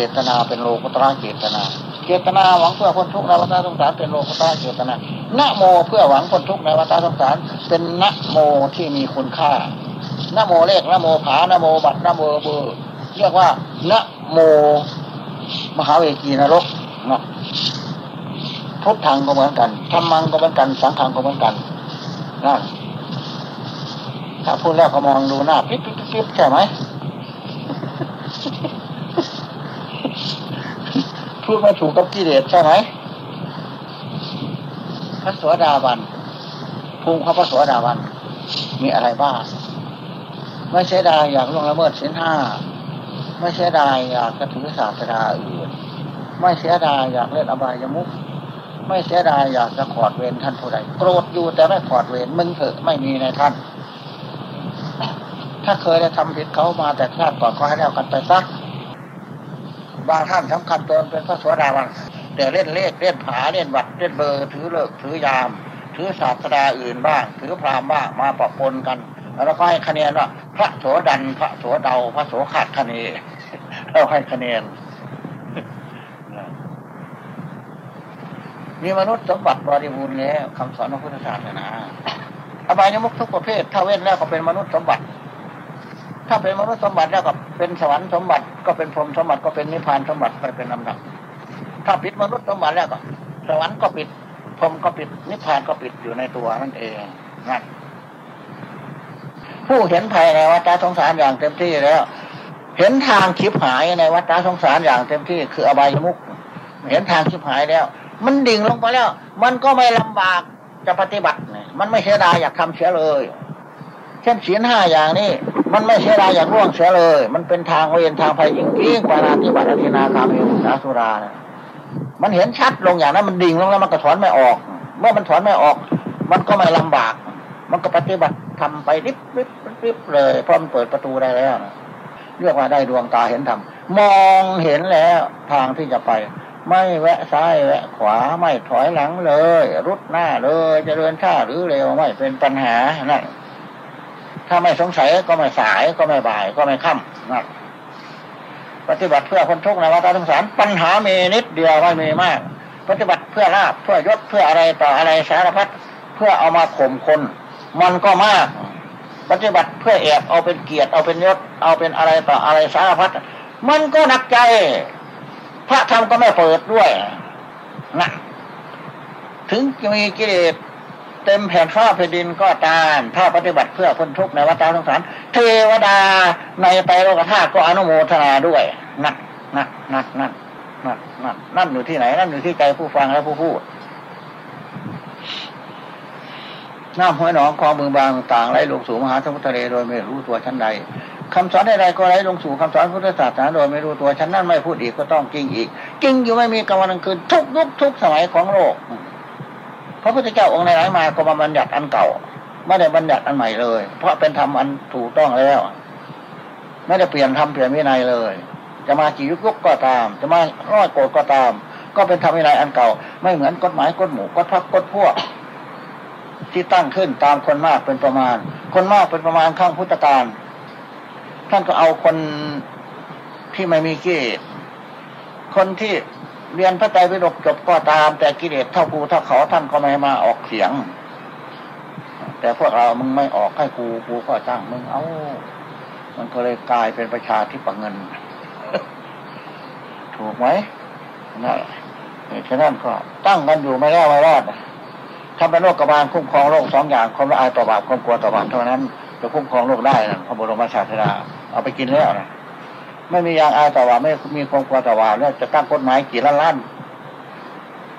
จตนาเป็นโลกุตระเจตนา เจตนาหวังเพื่อพ้นทุกข์ในวัฏสงสารเป็นโลกุตระเจตนานะโมเพื่อหวังพ้นทุกข์ในวัฏสงสารเป็นนะโมที่มีคุณค่านะโมเลขนะโมผานะโมบัตนะโมเบอร์เรียกว่านะโม มหาเวกีนรกนะพุทธังก็เหมือนกันธรรมังก็เหมือนกัน สังขังก็เหมือนกันนั่นถ้าพูดแล้วก็มองดูหน้าปิ๊บปิ๊บปิ๊บใช่ไหม พูดไม่ถูกกับกิเลสใช่ไหมพระสวสดาบันภูมิของพระสวสดาบันมีอะไรบ้าง ไม่เสียดายอยากล่วงละเมิดสินห้า ไม่เสียดายอยากกระถือศาสดาอื่น ไม่เสียดายอยากเล่นอบายมุขไม่เสียดายอยากจะขอดเวรท่านผู้ใดโกรธอยู่แต่ไม่ขอดเวรมึงเถอะไม่มีในท่าน ถ้าเคยได้ทำผิดเขามาแต่ชาติก่อนก็ให้แล้วกันไปซัก บางท่านสำคัญตนเป็นพระสวสดาวันแต่เล่นเลขเล่นผาเล่นบัตรเล่นเบอร์ถือเลิกถือยาม ถือศาสดาอื่นบ้าง ถือพราหมณ์บ้างมาปะปนกัน แล้วก็ให้คะแนนว่าพระโสดันพระโสเดาพระโสขาดคะแนนเราให้คะแนนมีมนุษย์สมบัติบริบูรณ์แล้วคำสอนของพุทธศาสนาอบายมุขทุกประเภท ถ้าเว้นแล้วก็เป็นมนุษย์สมบัติ ถ้าเป็นมนุษย์สมบัติแล้วก็เป็นสวรรค์สมบัติ ก็เป็นพรหมสมบัติก็เป็นนิพพานสมบัติไปเป็นลำดับ ถ้าปิดมนุษย์สมบัติแล้วก็ สวรรค์ก็ปิดพรหมก็ปิดนิพพานก็ปิดอยู่ในตัวนั่นเองนั่นผู้เห็นภัยในวัฏสงสารอย่างเต็มที่แล้ว เห็นทางคิบหายในวัฏสงสารอย่างเต็มที่ คืออบายมุขเห็นทางคิบหายแล้ว มันดิ่งลงไปแล้ว มันก็ไม่ลำบากจะปฏิบัติมันไม่เสียดายอยากทำเสียเลย เช่นศีลห้าอย่างนี้ มันไม่เสียดายอย่ากร่วงเสียเลย มันเป็นทางเวียนทางไฟจริงๆปานาธิบัติอธินาคามีอุสาสุราเนี่ยมันเห็นชัดลงอย่างนั้นมันดิ่งลงแล้วมันก็ถอนไม่ออก เมื่อมันถอนไม่ออก มันก็ไม่ลำบาก มันก็ปฏิบัติทำไปริบริบริบเลยเพราะมันเปิดประตูได้แล้วนะเรียกว่าได้ดวงตาเห็นธรรมมองเห็นแล้วทางที่จะไป ไม่แวะซ้ายแวะขวาไม่ถอยหลังเลย รุดหน้าเลยจะเดินช้าหรือเร็วไม่เป็นปัญหานั่น ถ้าไม่สงสัยก็ไม่สายก็ไม่บ่ายก็ไม่ค่ำนั่นปฏิบัติเพื่อคนทุกข์ในวัฏสงสารปัญหามีนิดเดียวไม่มีมาก ปฏิบัติเพื่อลาบเพื่อยศเพื่ออะไรต่ออะไรสารพัดเพื่อเอามาข่มคน มันก็มาก ปฏิบัติเพื่อแอบเอาเป็นเกียรติเอาเป็นยศเอาเป็นอะไรต่ออะไรสารพัดมันก็หนักใจ พระธรรมก็ไม่เปิดด้วยนะถึงจะมีกิเลส เต็มแผ่นฟ้าแผ่นดินก็ตาม ถ้าปฏิบัติเพื่อคนทุกข์ในวัฏสงสารเทวดาในไตรโลกธาตุก็อนุโมทนาด้วยนั่นนั่นนั่นนั่นนั่นนั่นนั่นอยู่ที่ไหน นั่นอยู่ที่ใจผู้ฟังและผู้พูดน้ำห้วยหนองคลองบึงบางต่างไหลลงสู่มหาสมุทรทะเลโดยไม่รู้ตัวชั้นใดคำสอนใดๆก็ไหลลงสู่คำสอนพุทธศาสนาโดยไม่รู้ตัวชั้นนั้นไม่พูดอีกก็ต้องจริงอีกจริงอยู่ไม่มีกลางวันกลางคืนทุกยุคทุกสมัยของโลก พระพุทธเจ้าองค์ไหนมาก็มาบัญญัติอันเก่า ไม่ได้บัญญัติอันใหม่เลย เพราะเป็นธรรมอันถูกต้องแล้ว ไม่ได้เปลี่ยนธรรมเปลี่ยนวินัยเลย จะมากี่ยุคยุคก็ตาม จะมาร้อยโกรธก็ตาม ก็เป็นธรรมวินัยอันเก่า ไม่เหมือนกฎหมายกฎหมู่กฎพักกฎพวก ที่ตั้งขึ้นตามคนมากเป็นประมาณ คนมากเป็นประมาณข้างพุทธการท่านก็เอาคนที่ไม่มีกิเลสคนที่ เรียนพระไตรปิฎกจบก็ตาม แต่กิเลสเท่ากูเท่าเขาท่านก็ไม่มาออกเสียง แต่พวกเรามึงไม่ออกให้กูกูก็จ้างมึง เอามันก็เลยกลายเป็นประชาธิปเงิน ถูกไหมนั่นฉะนั้นก็ตั้งกันอยู่ไม่ได้ไม่รอดทำเป็นโรคกระบาลคุ้มครองโรคสองอย่างความละอายต่อบาปความกลัวต่อบาปเท่านั้นจะคุ้มครองโรคได้นะพระบรมศาสดาเอาไปกินแล้วนะ ไม่มียางอายต่อบาไม่มีความกลัวต่อบาปแล้วจะตั้งกฎหมายกี่ล้านล้าน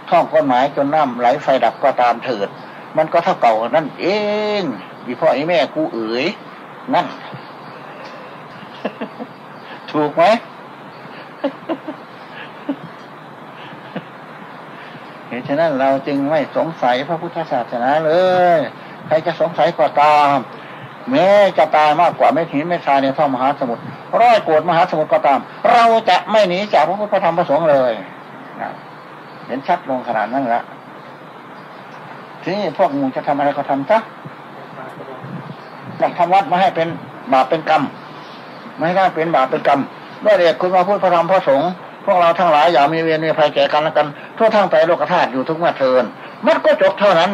ท่องกฎหมายจนน้ำไหลไฟดับก็ตามเถิด มันก็เท่าเก่านั่นเองอีพ่อไอีแม่กูเอ๋ยนั่น ถูกไหมเหตุฉะนั้นเราจึงไม่สงสัยพระพุทธศาสนาเลย ใครจะสงสัยก็ตาม แม้จะตายมากกว่าไม่หินไม่ทรายในท่อมหาสมุทรร้อยโกดมหาสมุทรก็ตาม เราจะไม่หนีจากพระพุทธธรรมพระสงฆ์เลยเห็นชัดลงขนาดนั้นละทีนี้พวกมูจะทำอะไรก็ทำซะหลักทำวัดมาให้เป็นบาปเป็นกรรมไม่ให้เป็นบาปเป็นกรรมด้วยเด็กคุณมาพูดพระธรรมพระสงฆ์พวกเราทั้งหลายอย่ามีเวรมีภัยแก่กันและกันทั่วทั้งไปโลกธาตุอยู่ทุกเมื่อเทินมันก็จบเท่านั้น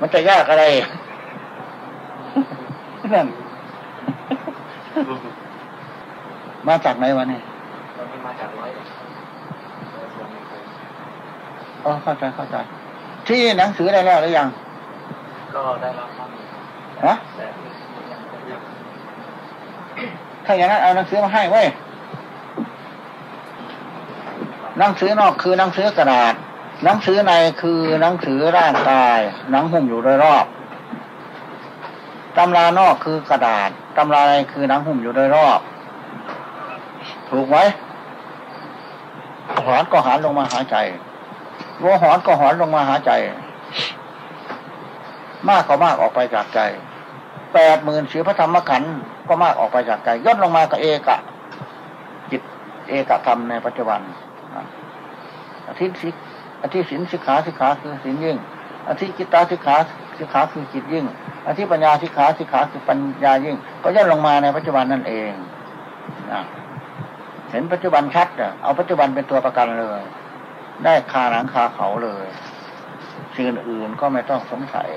มันจะยากอะไร นั่นมาจากไหนวะนี่ตอนนี้มาจากร้อยอ๋อเข้าใจเข้าใจ ที่หนังสือได้แล้วหรือยัง ก็ได้รับบ้างฮะแต่ยังยังถ้าอย่างนั้นเอาหนังสือมาให้เว้ยหนังสือนอกคือหนังสือกระดาษ หนังสือในคือหนังสือร่างกาย หนังหุ้มอยู่โดยรอบ ตำรานอกคือกระดาษตำราในคือหนังหุ้มอยู่โดยรอบ ถูกไหมหอนก็หอนลงมาหาใจวัวหอนก็หอนลงมาหาใจ มากก็มากออกไปจากใจแปดหมื่นสีพระธรรมขันธ์ก็มากออกไปจากใจย่นลงมากับเอกะ จิตเอกธรรมในปัจจุบันอาทิสิอาทิสินสิกขาสิกขาคือสินยิ่งอาทิกิตตาสิกขาสิกขาคือจิตยิ่ง อาทิปัญญาสิกขาสิกขาคือปัญญายิ่ง ก็ย่นลงมาในปัจจุบันนั่นเองนะเห็นปัจจุบันชัดอะเอาปัจจุบันเป็นตัวประกันเลย ได้คาหนังคาเขาเลยสิ่งอื่นก็ไม่ต้องสงสัย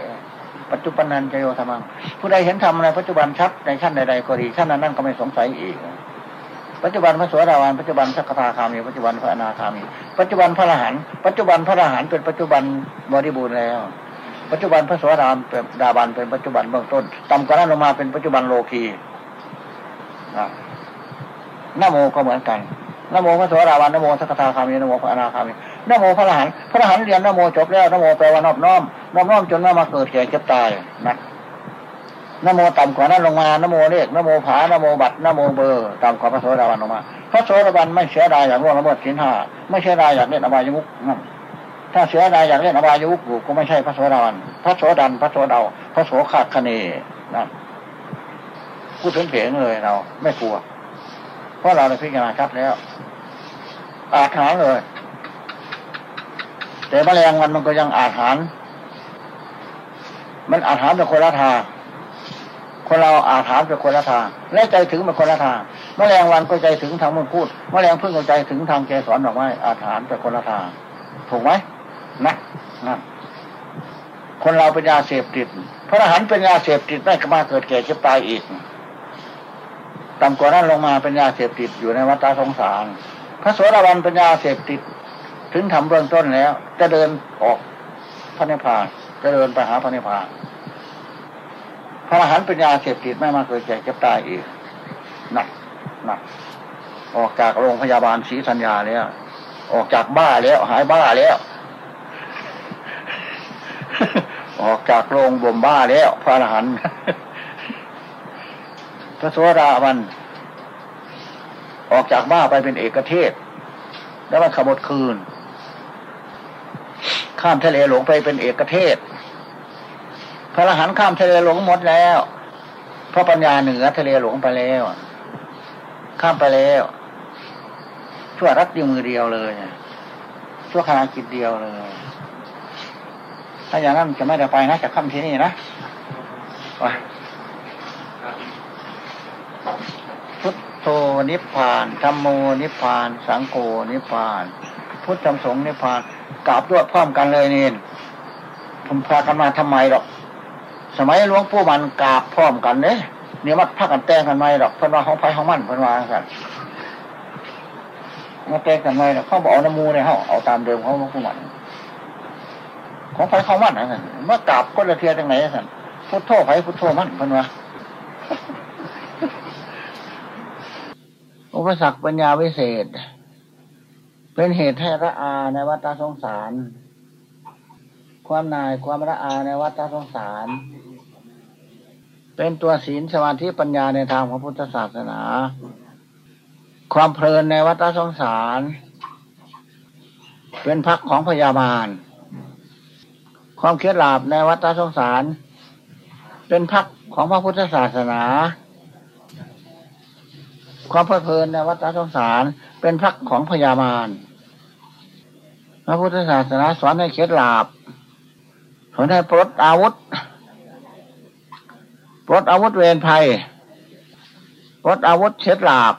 ปัจจุบันนันจะโยธรรมัง ผู้ใดเห็นธรรมในปัจจุบันชัดในชั้นใดๆก็ดีชั้นนั้นนั่นก็ไม่สงสัยอีก ปัจจุบันพระสวสดาวันปัจจุบันสักทาคามีปัจจุบันพระอนาคามี ปัจจุบันพระอรหันต์ปัจจุบันพระอรหันต์เป็นปัจจุบันบริบูรณ์แล้ว ปัจจุบันพระสวสดาเป็นดาบันเป็นปัจจุบันเบื้องต้นต่ำกว่านั้นลงมาเป็นปัจจุบันโลกีนะนโมก็เหมือนกันนโมพระโสดาบันนโมสักทาคามีนโมพระอนาคามีนโมพระอรหันต์พระอรหันต์เรียนนโมจบแล้วนโมแปลว่านอบน้อมนอบน้อมจนว่ามาเกิดแก่เจ็บตายนะนโมต่ำกว่านั้นลงมานโมเลขนโมผานโมบัตรนโมเบอร์ต่ำกว่าพระโสดาบันลงมา พระโสดาบันไม่เสียดายอยากล่วงละเมิดศีลห้าไม่เสียดายอยากเล่นอบายมุขนั่น ถ้าเสียดายอยากเล่นอบายมุขอยู่ก็ไม่ใช่พระโสดาบันพระโสดันพระโสดาพระโสขาดคเนนั่นพูดถึงเพียงเลยเรา ไม่กลัว เพราะเราได้พิจารณาชัดแล้ว อาหารเลย แต่แมลงมันมันก็ยังอาหารมันอาหารเป็นคนละทางคนเราอาถามเป็นคนละทางและใจถึงเป็นคนละทางแมลงวันก็ใจถึงทางมันพูดแมลงพึ่งก็ใจถึงทางเกสรดอกไม้อาถามเป็นคนละทางถูกไหม นะนะคนเราเป็นยาเสพติด พระอรหันต์เป็นยาเสพติดไม่ก็มาเกิดแก่เจ็บตายอีกต่ำกว่านั้นลงมาเป็นยาเสพติดอยู่ในวัฏสงสาร พระโสดาบันเป็นยาเสพติด ถึงทำเบื้องต้นแล้ว จะเดินออกพระนิพพานจะเดินไปหาพระนิพพานพระอรหันต์เป็นยาเสพติดไม่มาเกิดแก่เจ็บตายอีกหนักหนักออกจากโรงพยาบาลศรีสัญญาแล้ว ออกจากบ้าแล้ว หายบ้าแล้ว ออกจากโรงบ่มบ้าแล้ว พระอรหันต์พระโสดาบัน ออกจากบ้าไปเป็นเอกเทศ แล้วมันขบดคืน ข้ามทะเลหลงไปเป็นเอกเทศ พระอรหันต์ข้ามทะเลหลงหมดแล้วเพราะปัญญาเหนือทะเลหลงไปแล้ว ข้ามไปแล้วชั่วรัดเดียวมือเดียวเลยชั่วขณะจิตเดียวเลย ถ้าอย่างนั้นจะไม่ได้ไปนะจะข้ามที่นี่นะไปพุทโธนิพพานธรรมโมนิพพาน สังโฆนิพพาน พุทธธรรมสงฆ์นิพพานกราบด้วยพร้อมกันเลยนี่ผมพากันมาทำไมหรอก สมัยหลวงปู่มันกราบพร้อมกันเนี่ยเนี่ยมัดพักกันแต่งกันไหมหรอกเพิ่นว่าของไฟของมันเพิ่นว่ากันมาแต่งกันไหมเนาะเขาบอกเอาน้ำมูเนี่ยเขาเอาตามเดิมเขาหลวงปู่มัน ของไฟของมันนะท่านเมื่อกราบก็ละเทียจังไหนท่านพุทโธไฟพุทโธมันเพิ่นว่าอุปสรรคปัญญาวิเศษ เป็นเหตุให้ละอาในวัฏสงสาร ความนายความละอาในวัฏสงสาร เป็นตัวศีลสมาธิปัญญาในทางพระพุทธศาสนา ความเพลินในวัฏสงสาร เป็นพักของพยาบาล ความเครียดหลาบในวัฏสงสาร เป็นพักของพระพุทธศาสนา ความเพลิดเพลินในวัฏสงสาร เป็นพักของพยาบาลพระพุทธศาสนาสอนให้เครียดหลาบสอนให้ปลดอาวุธปลดอาวุธเวรภัยปลดอาวุธเช็ดหลาบ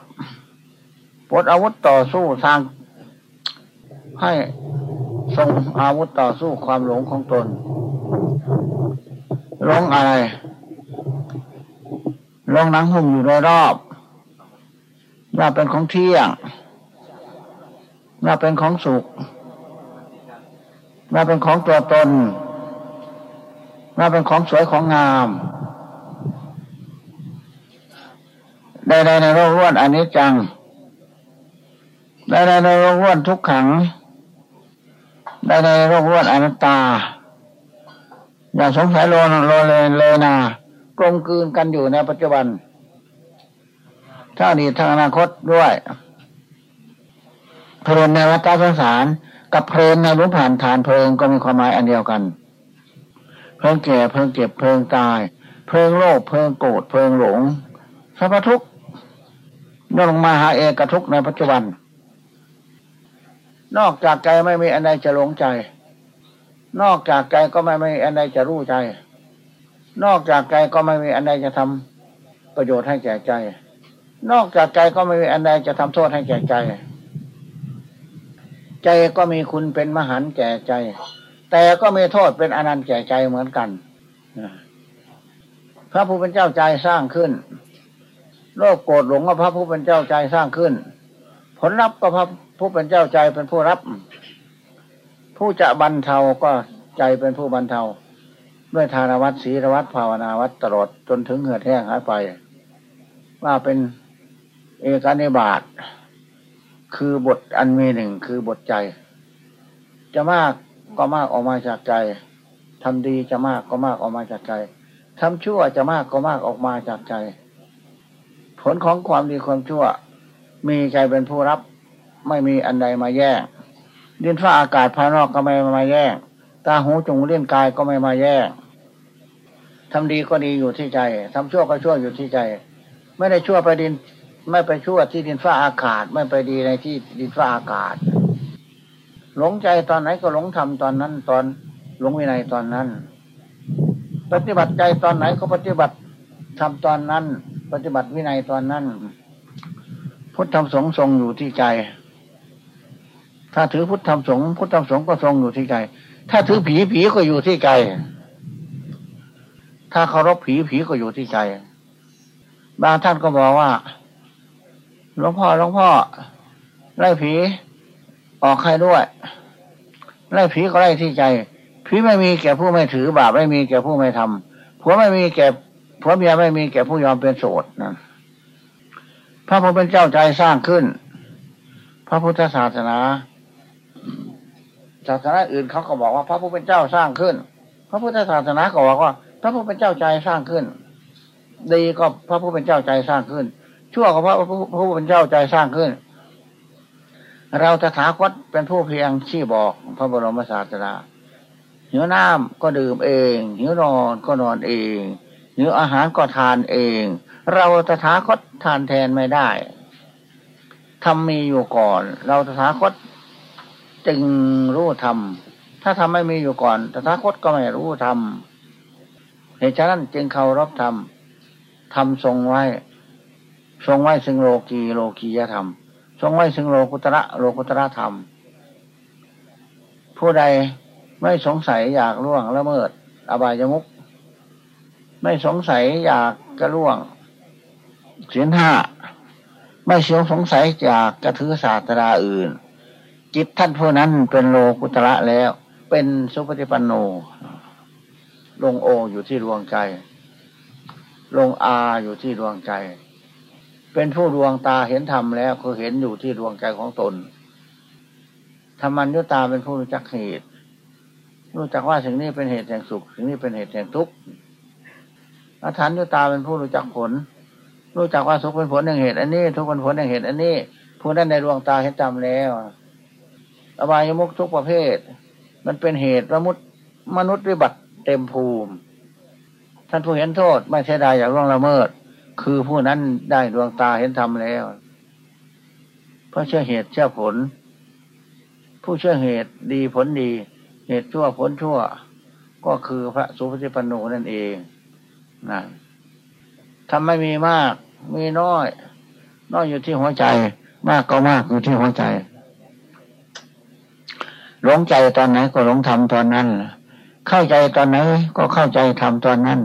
ปลดอาวุธต่อสู้สร้างให้ ทรงอาวุธต่อสู้ความหลงของตนหลงอะไรหลงหนังหุ้มอยู่โดยรอบว่าเป็นของเที่ยงว่าเป็นของสุขว่าเป็นของตัวตนว่าเป็นของสวยของงามใดๆในโลกล้วนอันนี้จังใดๆในโลกล้วนทุกขัง ใดๆในโลกล้วนอนัตตา อย่าสงสัยโลนโลเลเลยนากลมกลืนกันอยู่ในปัจจุบันทั้งอดีตทั้งอนาคตด้วยเพลินในวัฏสงสาร กับเพลินในรู้ผ่านฐานเพลิงก็มีความหมายอันเดียวกัน เพลิงแก่เพลิงเก็บเพลิงตาย เพลิงโลภเพลิงโกรธเพลิงหลงสัพพทุกย่อลงมาหาเอกทุกข์ในปัจจุบัน นอกจากใจไม่มีอันใดจะหลงใจ นอกจากใจก็ไม่มีอันใดจะรู้ใจ นอกจากใจก็ไม่มีอันใดจะทำประโยชน์ให้แก่ใจ นอกจากใจก็ไม่มีอันใดจะทำโทษให้แก่ใจ ใจก็มีคุณเป็นมหันแก่ใจ แต่ก็มีโทษเป็นอนันต์แก่ใจเหมือนกันพระผู้เป็นเจ้าใจสร้างขึ้นโลกโกรธหลงก็พระผู้เป็นเจ้าใจสร้างขึ้น ผลลัพธ์ก็พระ ผู้เป็นเจ้าใจเป็นผู้รับ ผู้จะบรรเทาก็ใจเป็นผู้บรรเทาด้วยทานวัตศีรวัตภาวนาวัตตลอดจนถึงเหือดแห้งหายไป ว่าเป็นเอกานิบาตคือบทอันมีหนึ่งคือบทใจ จะมากก็มากออกมาจากใจทำดีจะมากก็มากออกมาจากใจทำชั่วจะมากก็มากออกมาจากใจ ผลของความดีความชั่ว มีใจเป็นผู้รับ ไม่มีอันใดมาแย่งดินฟ้าอากาศภายนอกก็ไม่มาแย่งตาหูจมูกเลี้ยงกายก็ไม่มาแย่งทำดีก็ดีอยู่ที่ใจทำชั่วก็ชั่วอยู่ที่ใจ ไม่ได้ชั่วไปดิน ไม่ไปชั่วที่ดินฟ้าอากาศ ไม่ไปดีในที่ดินฟ้าอากาศ หลงใจตอนไหนก็หลงทำตอนนั้น ตอนหลงวินัยตอนนั้น ปฏิบัติใจตอนไหนก็ปฏิบัติทำตอนนั้น ปฏิบัติวินัยตอนนั้น พุทธธรรมสงฆ์ทรงอยู่ที่ใจ ถ้าถือพุทธธรรมสงฆ์พุทธธรรมสงฆ์ก็ทรงอยู่ที่ใจ ถ้าถือผีผีก็อยู่ที่ใจ ถ้าเคารพผีผีก็อยู่ที่ใจ บางท่านก็บอกว่าหลวงพ่อหลวงพ่อไล่ผีออกใครด้วยไล่ผีก็ไล่ที่ใจผีไม่มีแก่ผู้ไม่ถือบาปไม่มีแก่ผู้ไม่ทำผัวไม่มีแก่ผัวเมียไม่มีแก่ผู้ยอมเป็นโสดนะพระพุทธเจ้าใจสร้างขึ้น พระพุทธศาสนา ศาสนาอื่นเขาก็บอกว่า พระพุทธเจ้าสร้างขึ้น พระพุทธศาสนาก็บอกว่า พระพุทธเจ้าใจสร้างขึ้น ดีก็พระพุทธเจ้าใจสร้างขึ้น ชั่วก็พระพุทธเจ้าใจสร้างขึ้น เราตถาคตเป็นผู้เพียงชี้บอกพระบรมศาสดาหิวน้ำก็ดื่มเองหิวนอนก็นอนเองหรืออาหารก็ทานเอง เราตถาคตทานแทนไม่ได้ทำมีอยู่ก่อน เราตถาคต จึงรู้ทำถ้าทำไม่มีอยู่ก่อนตถาคตก็ไม่รู้ทำเหตุฉะนั้นจึงเคารพธรรมทำทรงไว้ ทรงไว้ซึ่งโลกีโลกียธรรม ทรงไว้ซึ่งโลกุตระโลกุตระธรรม ผู้ใดไม่สงสัยอยากล่วงละเมิด อบายมุกไม่สงสัยอยากกระล่วงเสียนห้าไม่เสียงสงสัยจากกระถือศาสตราอื่น จิตท่านผู้นั้นเป็นโลกุตระแล้ว เป็นสุปฏิปันโน ลงโออยู่ที่ดวงใจ ลงอาอยู่ที่ดวงใจ เป็นผู้ดวงตาเห็นธรรมแล้วคือเห็นอยู่ที่ดวงใจของตนธรรมัญญตาเป็นผู้รู้จักเหตุ รู้จักว่าสิ่งนี้เป็นเหตุแห่งสุข สิ่งนี้เป็นเหตุแห่งทุกข์อาถรรพ์ยุตาเป็นผู้รู้จักผล รู้จักว่าสุขเป็นผลแห่งเหตุ อันนี้ ทุกเป็นผลแห่งเหตุ อันนี้ ผู้นั้นในดวงตาเห็นจำแล้ว อบายมุกทุกประเภท มันเป็นเหตุระมุดมนุษย์วิบัติเต็มภูมิ ท่านผู้เห็นโทษไม่ใช่ได้อย่างร่วงละเมิด คือผู้นั้นได้ดวงตาเห็นธรรมแล้ว เพราะเชื่อเหตุเชื่อผล ผู้เชื่อเหตุดีผลดี เหตุชั่วผลชั่ว ก็คือพระสุภิปันโนนั่นเองนะทำไม่มีมาก มีน้อย น้อยอยู่ที่หัวใจ มากก็มากอยู่ที่หัวใจ หลงใจตอนไหนก็หลงทำตอนนั้น เข้าใจตอนไหนก็เข้าใจทำตอนนั้น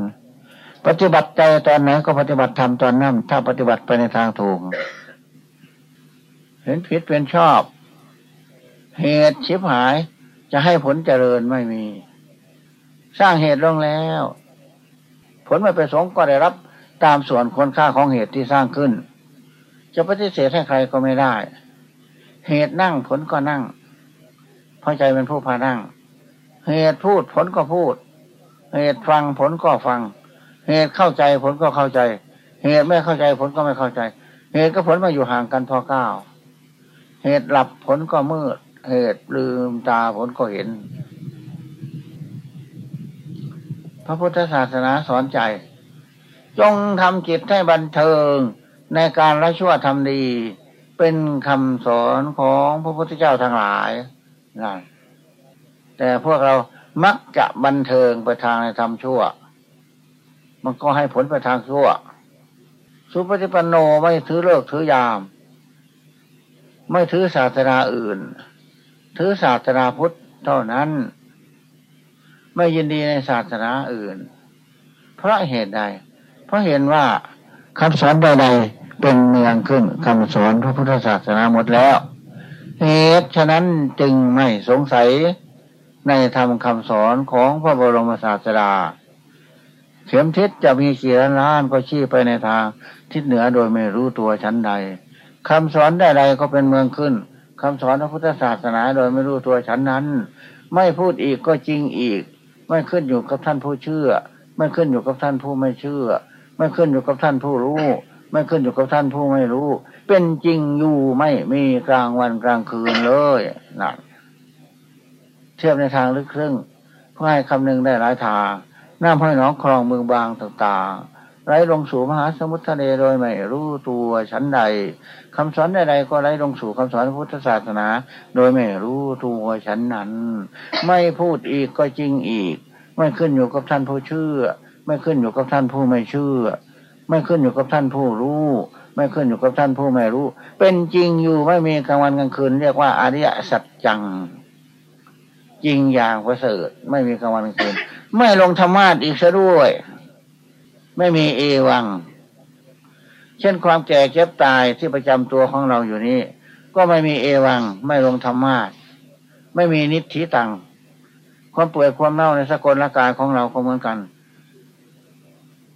ปฏิบัติใจตอนไหนก็ปฏิบัติทำตอนนั้น ถ้าปฏิบัติไปในทางถูก เห็นผิดเป็นชอบ เหตุชิบหายจะให้ผลเจริญไม่มี สร้างเหตุลงแล้ว ผลไม่ประสงค์ก็ได้รับตามส่วนคนค่าของเหตุที่สร้างขึ้น จะปฏิเสธให้ใครก็ไม่ได้ เหตุนั่งผลก็นั่ง เพราะใจเป็นผู้พานั่ง เหตุพูดผลก็พูด เหตุฟังผลก็ฟัง เหตุเข้าใจผลก็เข้าใจ เหตุไม่เข้าใจผลก็ไม่เข้าใจ เหตุกับผลมาอยู่ห่างกันพอเก้าเหตุหลับผลก็มืด เหตุลืมตาผลก็เห็น พระพุทธศาสนาสอนใจ จงทำจิตให้บันเทิงในการละชั่วทำดี เป็นคำสอนของพระพุทธเจ้าทั้งหลาย นั่นแต่พวกเรามักจะบันเทิงไปทางในทำชั่ว มันก็ให้ผลไปทางชั่ว สุปฏิปันโนไม่ถือเลิกถือยาม ไม่ถือศาสนาอื่น ถือศาสนาพุทธเท่านั้น ไม่ยินดีในศาสนาอื่น เพราะเหตุใด เพราะเห็นว่าคำสอนใดๆเป็นเมืองขึ้นคำสอนพระพุทธศาสนาหมดแล้ว เหตุฉะนั้นจึงไม่สงสัยในธรรมคำสอนของพระบรมศาสดา เข็มทิศจะมีกี่ล้านล้านก็ชี้ไปในทางทิศเหนือโดยไม่รู้ตัวชั้นใดคำสอนใดๆก็เป็นเมืองขึ้นคำสอนพระพุทธศาสนาโดยไม่รู้ตัวชั้นนั้น ไม่พูดอีกก็จริงอีก ไม่ขึ้นอยู่กับท่านผู้เชื่อ ไม่ขึ้นอยู่กับท่านผู้ไม่เชื่อ ไม่ขึ้นอยู่กับท่านผู้รู้ ไม่ขึ้นอยู่กับท่านผู้ไม่รู้ เป็นจริงอยู่ไม่มีกลางวันกลางคืนเลยนั่นเทียบในทางลึกซึ้งเพื่อให้คำนึงได้หลายทางน้ำห้อยหนองคลองเมืองบางต่างๆไรลงสู่มหาสมุทรทะเลโดยไม่รู้ตัวชั้นใดคำสอนใดๆก็ไรลงสู่คำสอนพุทธศาสนา โดยไม่รู้ตัวชั้นนั้น ไม่พูดอีกก็จริงอีก ไม่ขึ้นอยู่กับท่านผู้เชื่อ ไม่ขึ้นอยู่กับท่านผู้ไม่เชื่อ ไม่ขึ้นอยู่กับท่านผู้รู้ ไม่ขึ้นอยู่กับท่านผู้ไม่รู้ เป็นจริงอยู่ไม่มีกลางวันกลางคืน เรียกว่าอริยสัจจัง จริงอย่างประเสริฐไม่มีกลางวันกลางคืน ไม่ลงธรรมาทอีกซะด้วย ไม่มีเอวัง เช่นความแก่เจ็บตายที่ประจำตัวของเราอยู่นี้ ก็ไม่มีเอวัง ไม่ลงธรรมาทไม่มีนิธิตังความป่วยความเน่าในสกลร่างกายของเราก็เหมือนกัน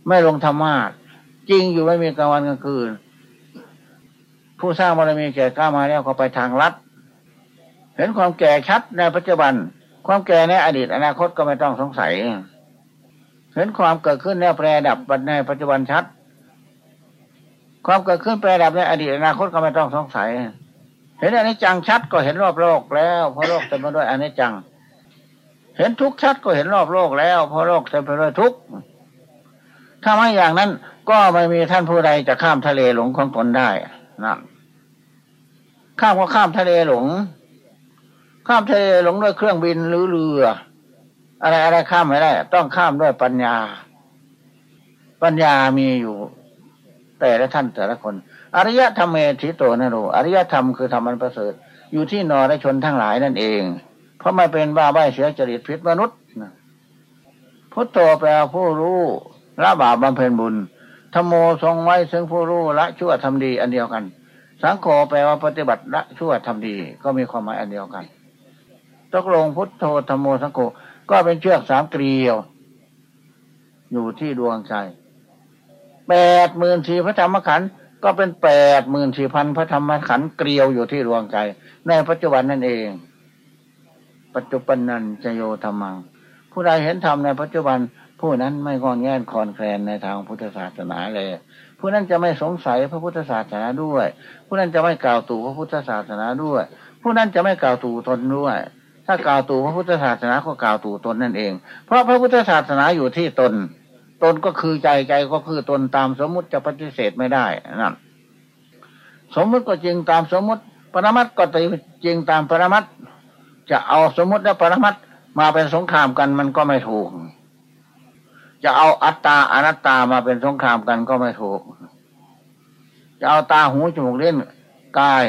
ไม่ลงธรรมาทจริงอยู่ไม่มีกลางวันกลางคืน ผู้สร้างบารมีแก่กล้ามาแล้วก็ไปทางลัดเห็นความแก่ชัดในปัจจุบัน ความแก่ในอดีตอนาคตก็ไม่ต้องสงสัย เห็นความเกิดขึ้นแนวแปรดับในปัจจุบันชัด ความเกิดขึ้นแปรดับในอดีตอนาคตก็ไม่ต้องสงสัย เห็นอนิจจังชัดก็เห็นรอบโลกแล้วเพราะโลกเต็มไปด้วยอนิจจัง เห็นทุกชัดก็เห็นรอบโลกแล้วเพราะโลกเต็มไปด้วยทุกถ้าไม่อย่างนั้น ก็ไม่มีท่านผู้ใดจะข้ามทะเลหลงของตนได้ นะข้ามก็ข้ามทะเลหลง ข้ามทะเลหลงด้วยเครื่องบินหรือเรือ อะไรอะไรข้ามไม่ได้ ต้องข้ามด้วยปัญญา ปัญญามีอยู่ แต่ละท่านแต่ละคน อริยธรรมเมธิโตนะรูอริยธรรมคือธรรมันประเสริฐ อยู่ที่นอและชนทั้งหลายนั่นเอง เพราะไม่เป็นบ้าใบเสียจริตพิษมนุษย์พุทโธแปลผู้รู้ละบาปบำเพ็ญบุญ ธรรมโมทรงไว้ซึ่งผู้รู้ละชั่วทำดีอันเดียวกัน สังโฆแปลว่าปฏิบัติละชั่วทำดี ก็มีความหมายอันเดียวกันตกลงพุทโธธรรมโมสังโฆก็เป็นเชือกสามเกลียว อยู่ที่ดวงใจแปดหมื่นสี่พระธรรมขันธ์ก็เป็นแปดหมื่นสี่พันพระธรรมขันธ์เกลียวอยู่ที่ดวงใจ ในปัจจุบันนั่นเอง ปัจจุบันนันจโยธรรมัง ผู้ใดเห็นธรรมในปัจจุบัน ผู้นั้นไม่งอนแง่นคอนแคลนในทางพุทธศาสนาเลย ผู้นั้นจะไม่สงสัยพระพุทธศาสนาด้วย ผู้นั้นจะไม่กล่าวตู่พระพุทธศาสนาด้วย ผู้นั้นจะไม่กล่าวตู่ตนด้วย ถ้ากล่าวตู่พระพุทธศาสนาก็กล่าวตู่ตนนั่นเอง เพราะพระพุทธศาสนาอยู่ที่ตน ตนก็คือใจใจก็คือตนตามสมมุติจะปฏิเสธไม่ได้นั่นสมมุติก็จริงตามสมมุติ ปรมัตก็จริงตามปรมัตจะเอาสมมุติและปรมัตมาเป็นสงครามกันมันก็ไม่ถูก จะเอาอัตตาอนัตตามาเป็นสงครามกันก็ไม่ถูก จะเอาตาหูจมูกเล่นกาย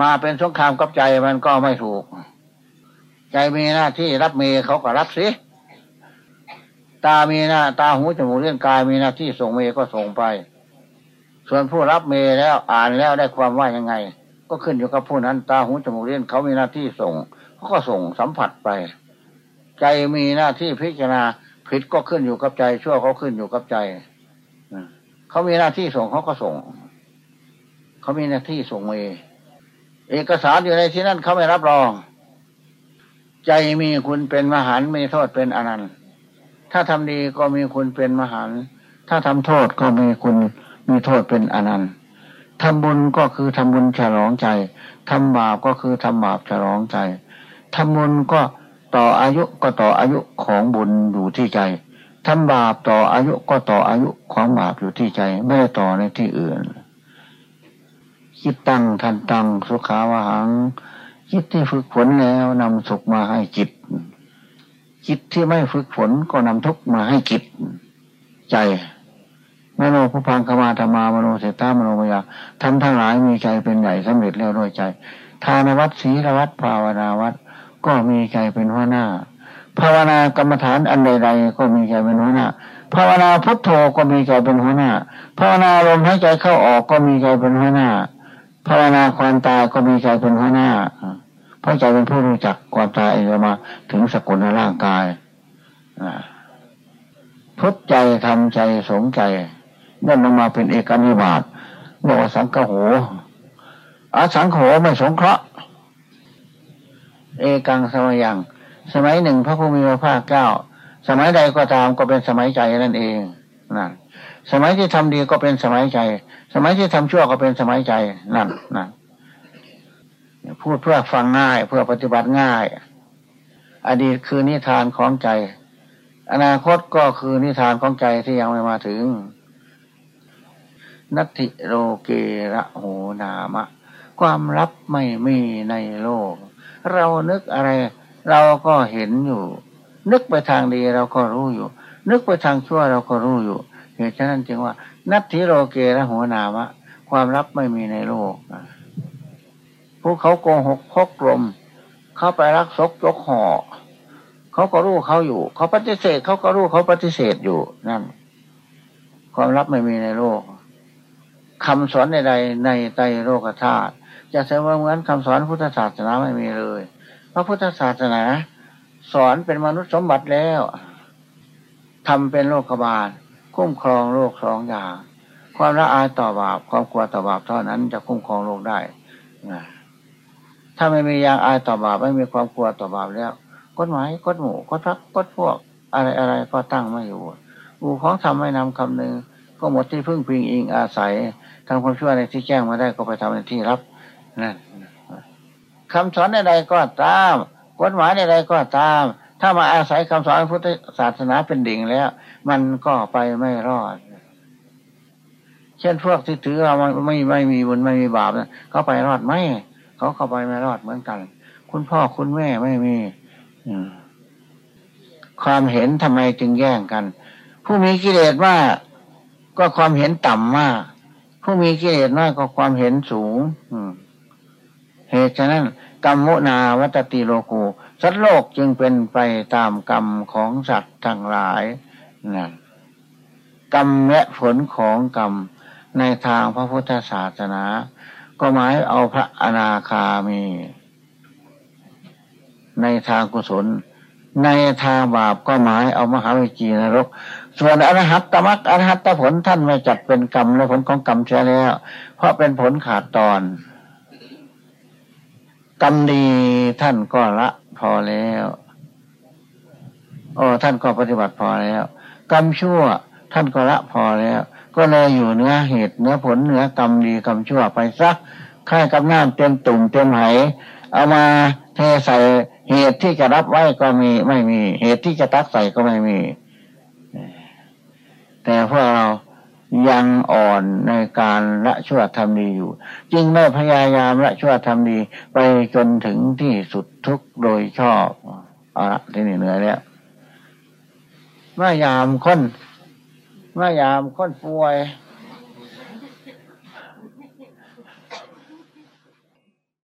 มาเป็นสงครามกับใจมันก็ไม่ถูก ใจมีหน้าที่รับเมเขาก็รับสิตามีหน้า ตาหูจมูกเรื่องกายมีหน้าที่ส่งเมก็ส่งไป ส่วนผู้รับเมแล้วอ่านแล้วได้ความว่ายังไง ก็ขึ้นอยู่กับผู้นั้น ตาหูจมูกเรื่องเขามีหน้าที่ส่งเขาก็ส่งสัมผัสไป ใจมีหน้าที่พิจารณา ผิดก็ขึ้นอยู่กับใจ ชั่วเขาขึ้นอยู่กับใจเขามีหน้าที่ส่งเขาก็ส่ง เขามีหน้าที่ส่งเมเอกสารอยู่ในที่นั้นเขาไม่รับรอง ใจมีคุณเป็นมหันมีโทษเป็นอนันต์ถ้าทำดีก็มีคุณเป็นมหาถ้าทำโทษก็มีคุณมีโทษเป็นอนันต์ทำบุญก็คือทำบุญฉลองใจ ทำบาปก็คือทำบาปฉลองใจ ทำบุญก็ ต่ออายุก็ต่ออายุของบุญอยู่ที่ใจทำบาปต่ออายุก็ต่ออายุของบาปอยู่ที่ใจ ไม่ได้ต่อในที่อื่น คิดตั้งทันตั้งสุขาวหัง คิดที่ฝึกฝนแล้วนำสุขมาให้จิตคิดที่ไม่ฝึกฝนก็นำทุกมาให้จิต ใจมโนผู้พังขมาธรรมามโนเสตามโนมยาทำทั้งหลายมีใจเป็นใหญ่สำเร็จแล้วด้วยใจ ทานวัดศีลวัดภาวนาวัด ก็มีใจเป็นหัวหน้า ภาวนากรรมฐานอันใดๆก็มีใจเป็นหัวหน้า ภาวนาพุทโธก็มีใจเป็นหัวหน้า ภาวนาลมหายใจเข้าออกก็มีใจเป็นหัวหน้า ภาวนาความตายก็มีใจเป็นหัวหน้าเพราะใจเป็นผู้รู้จักความตายเองมาถึงสกุลในร่างกายพุทธใจทำใจสงใจนั่นลงมาเป็นเอกนิบาตโลสังกโหอสังโหไม่สงเคราะห์ เอกังสมัยยังสมัยหนึ่งพระพุทธมีพระภาคเก้า สมัยใดก็ตามก็เป็นสมัยใจนั่นเองนั่นสมัยที่ทำดีก็เป็นสมัยใจ สมัยที่ทำชั่วก็เป็นสมัยใจนั่นนั่นพูดเพื่อฟังง่ายเพื่อปฏิบัติง่าย อดีตคือนิทานของใจ อนาคตก็คือนิทานของใจที่ยังไม่มาถึง นัตติโลเกระโหนามะ ความลับไม่มีในโลก เรานึกอะไร เราก็เห็นอยู่ นึกไปทางดีเราก็รู้อยู่ นึกไปทางชั่วเราก็รู้อยู่เหตุฉะนั้นจึงว่า นัตถิโลเกระหัวนามะ ความลับไม่มีในโลกพวกเขาโกหกพกลม เขาไปรักซกยกห่อเขาก็รู้เขาอยู่ เขาปฏิเสธเขาก็รู้เขาปฏิเสธอยู่นั่น ความลับไม่มีในโลกคำสอนใดๆในไตโลกธาตุ จะเสมอเหมือนคำสอนพุทธศาสนาไม่มีเลยพระพุทธศาสนา สอนเป็นมนุษย์สมบัติแล้วทำเป็นโลกบาลคุ้มครองโลกสองอย่าง ความละอายต่อบาปความกลัวต่อบาปเท่านั้นจะคุ้มครองโลกได้ถ้าไม่มียางอายต่อบาปไม่มีความกลัวต่อบาปแล้วกฎหมายกฎหมู่กฎพักกฎพวก อะไรอะไรก็ตั้งไม่อยู่อูของทำไม่นำคำหนึ่งก็หมดที่พึ่งพิงอิงอาศัยทำความชั่วในที่แจ้งมาได้ก็ไปทำในที่รับ นั่นคำสอนใดๆก็ตามกฎหมายใดๆก็ตาม ถ้ามาอาศัยคำสอนพุทธศาสนาเป็นดิ่งแล้ว มันก็ไปไม่รอด เช่นพวกที่ถือเราไม่ไม่มีบุญไม่มีบาปนะเขาไปรอดไหมเขาเข้าไปไม่รอดเหมือนกัน คุณพ่อคุณแม่ไม่มีความเห็นทำไมจึงแย่งกัน ผู้มีกิเลสมากก็ความเห็นต่ำมาก ผู้มีกิเลสน้อยก็ความเห็นสูง อืม เหตุฉะนั้นกรรมมุนาวัตติโลกูสัตว์โลกจึงเป็นไปตามกรรมของสัตว์ทั้งหลายนะกรรมและผลของกรรมในทางพระพุทธศาสนา ก็หมายเอาพระอนาคามี ในทางกุศล ในทางบาปก็หมายเอามหาวิจีนรก ส่วนอรหัตตมักอรหัตตผลท่านไม่จัดเป็นกรรมและผลของกรรมเสียแล้ว เพราะเป็นผลขาดตอน กรรมดีท่านก็ละพอแล้วโอ้ท่านก็ปฏิบัติพอแล้ว กรรมชั่วท่านก็ละพอแล้ว ก็เลยอยู่เนื้อเหตุเนื้อผลเนื้อกรรมดีกรรมชั่วไปซักค่ายกับน้ำเต็มตุ่มเต็มไหเอามาเทใส่เหตุที่จะรับไว้ก็มีไม่มี เหตุที่จะตักใส่ก็ไม่มี แต่พวกเรา ยังอ่อนในการละชั่วทำดีอยู่ จึงไม่พยายามละชั่วทำดีไปจนถึงที่สุดทุกโดยชอบอะที่นี่เหนือเนี่ยเมื่อยามค้นเมื่อยามค้นป่วย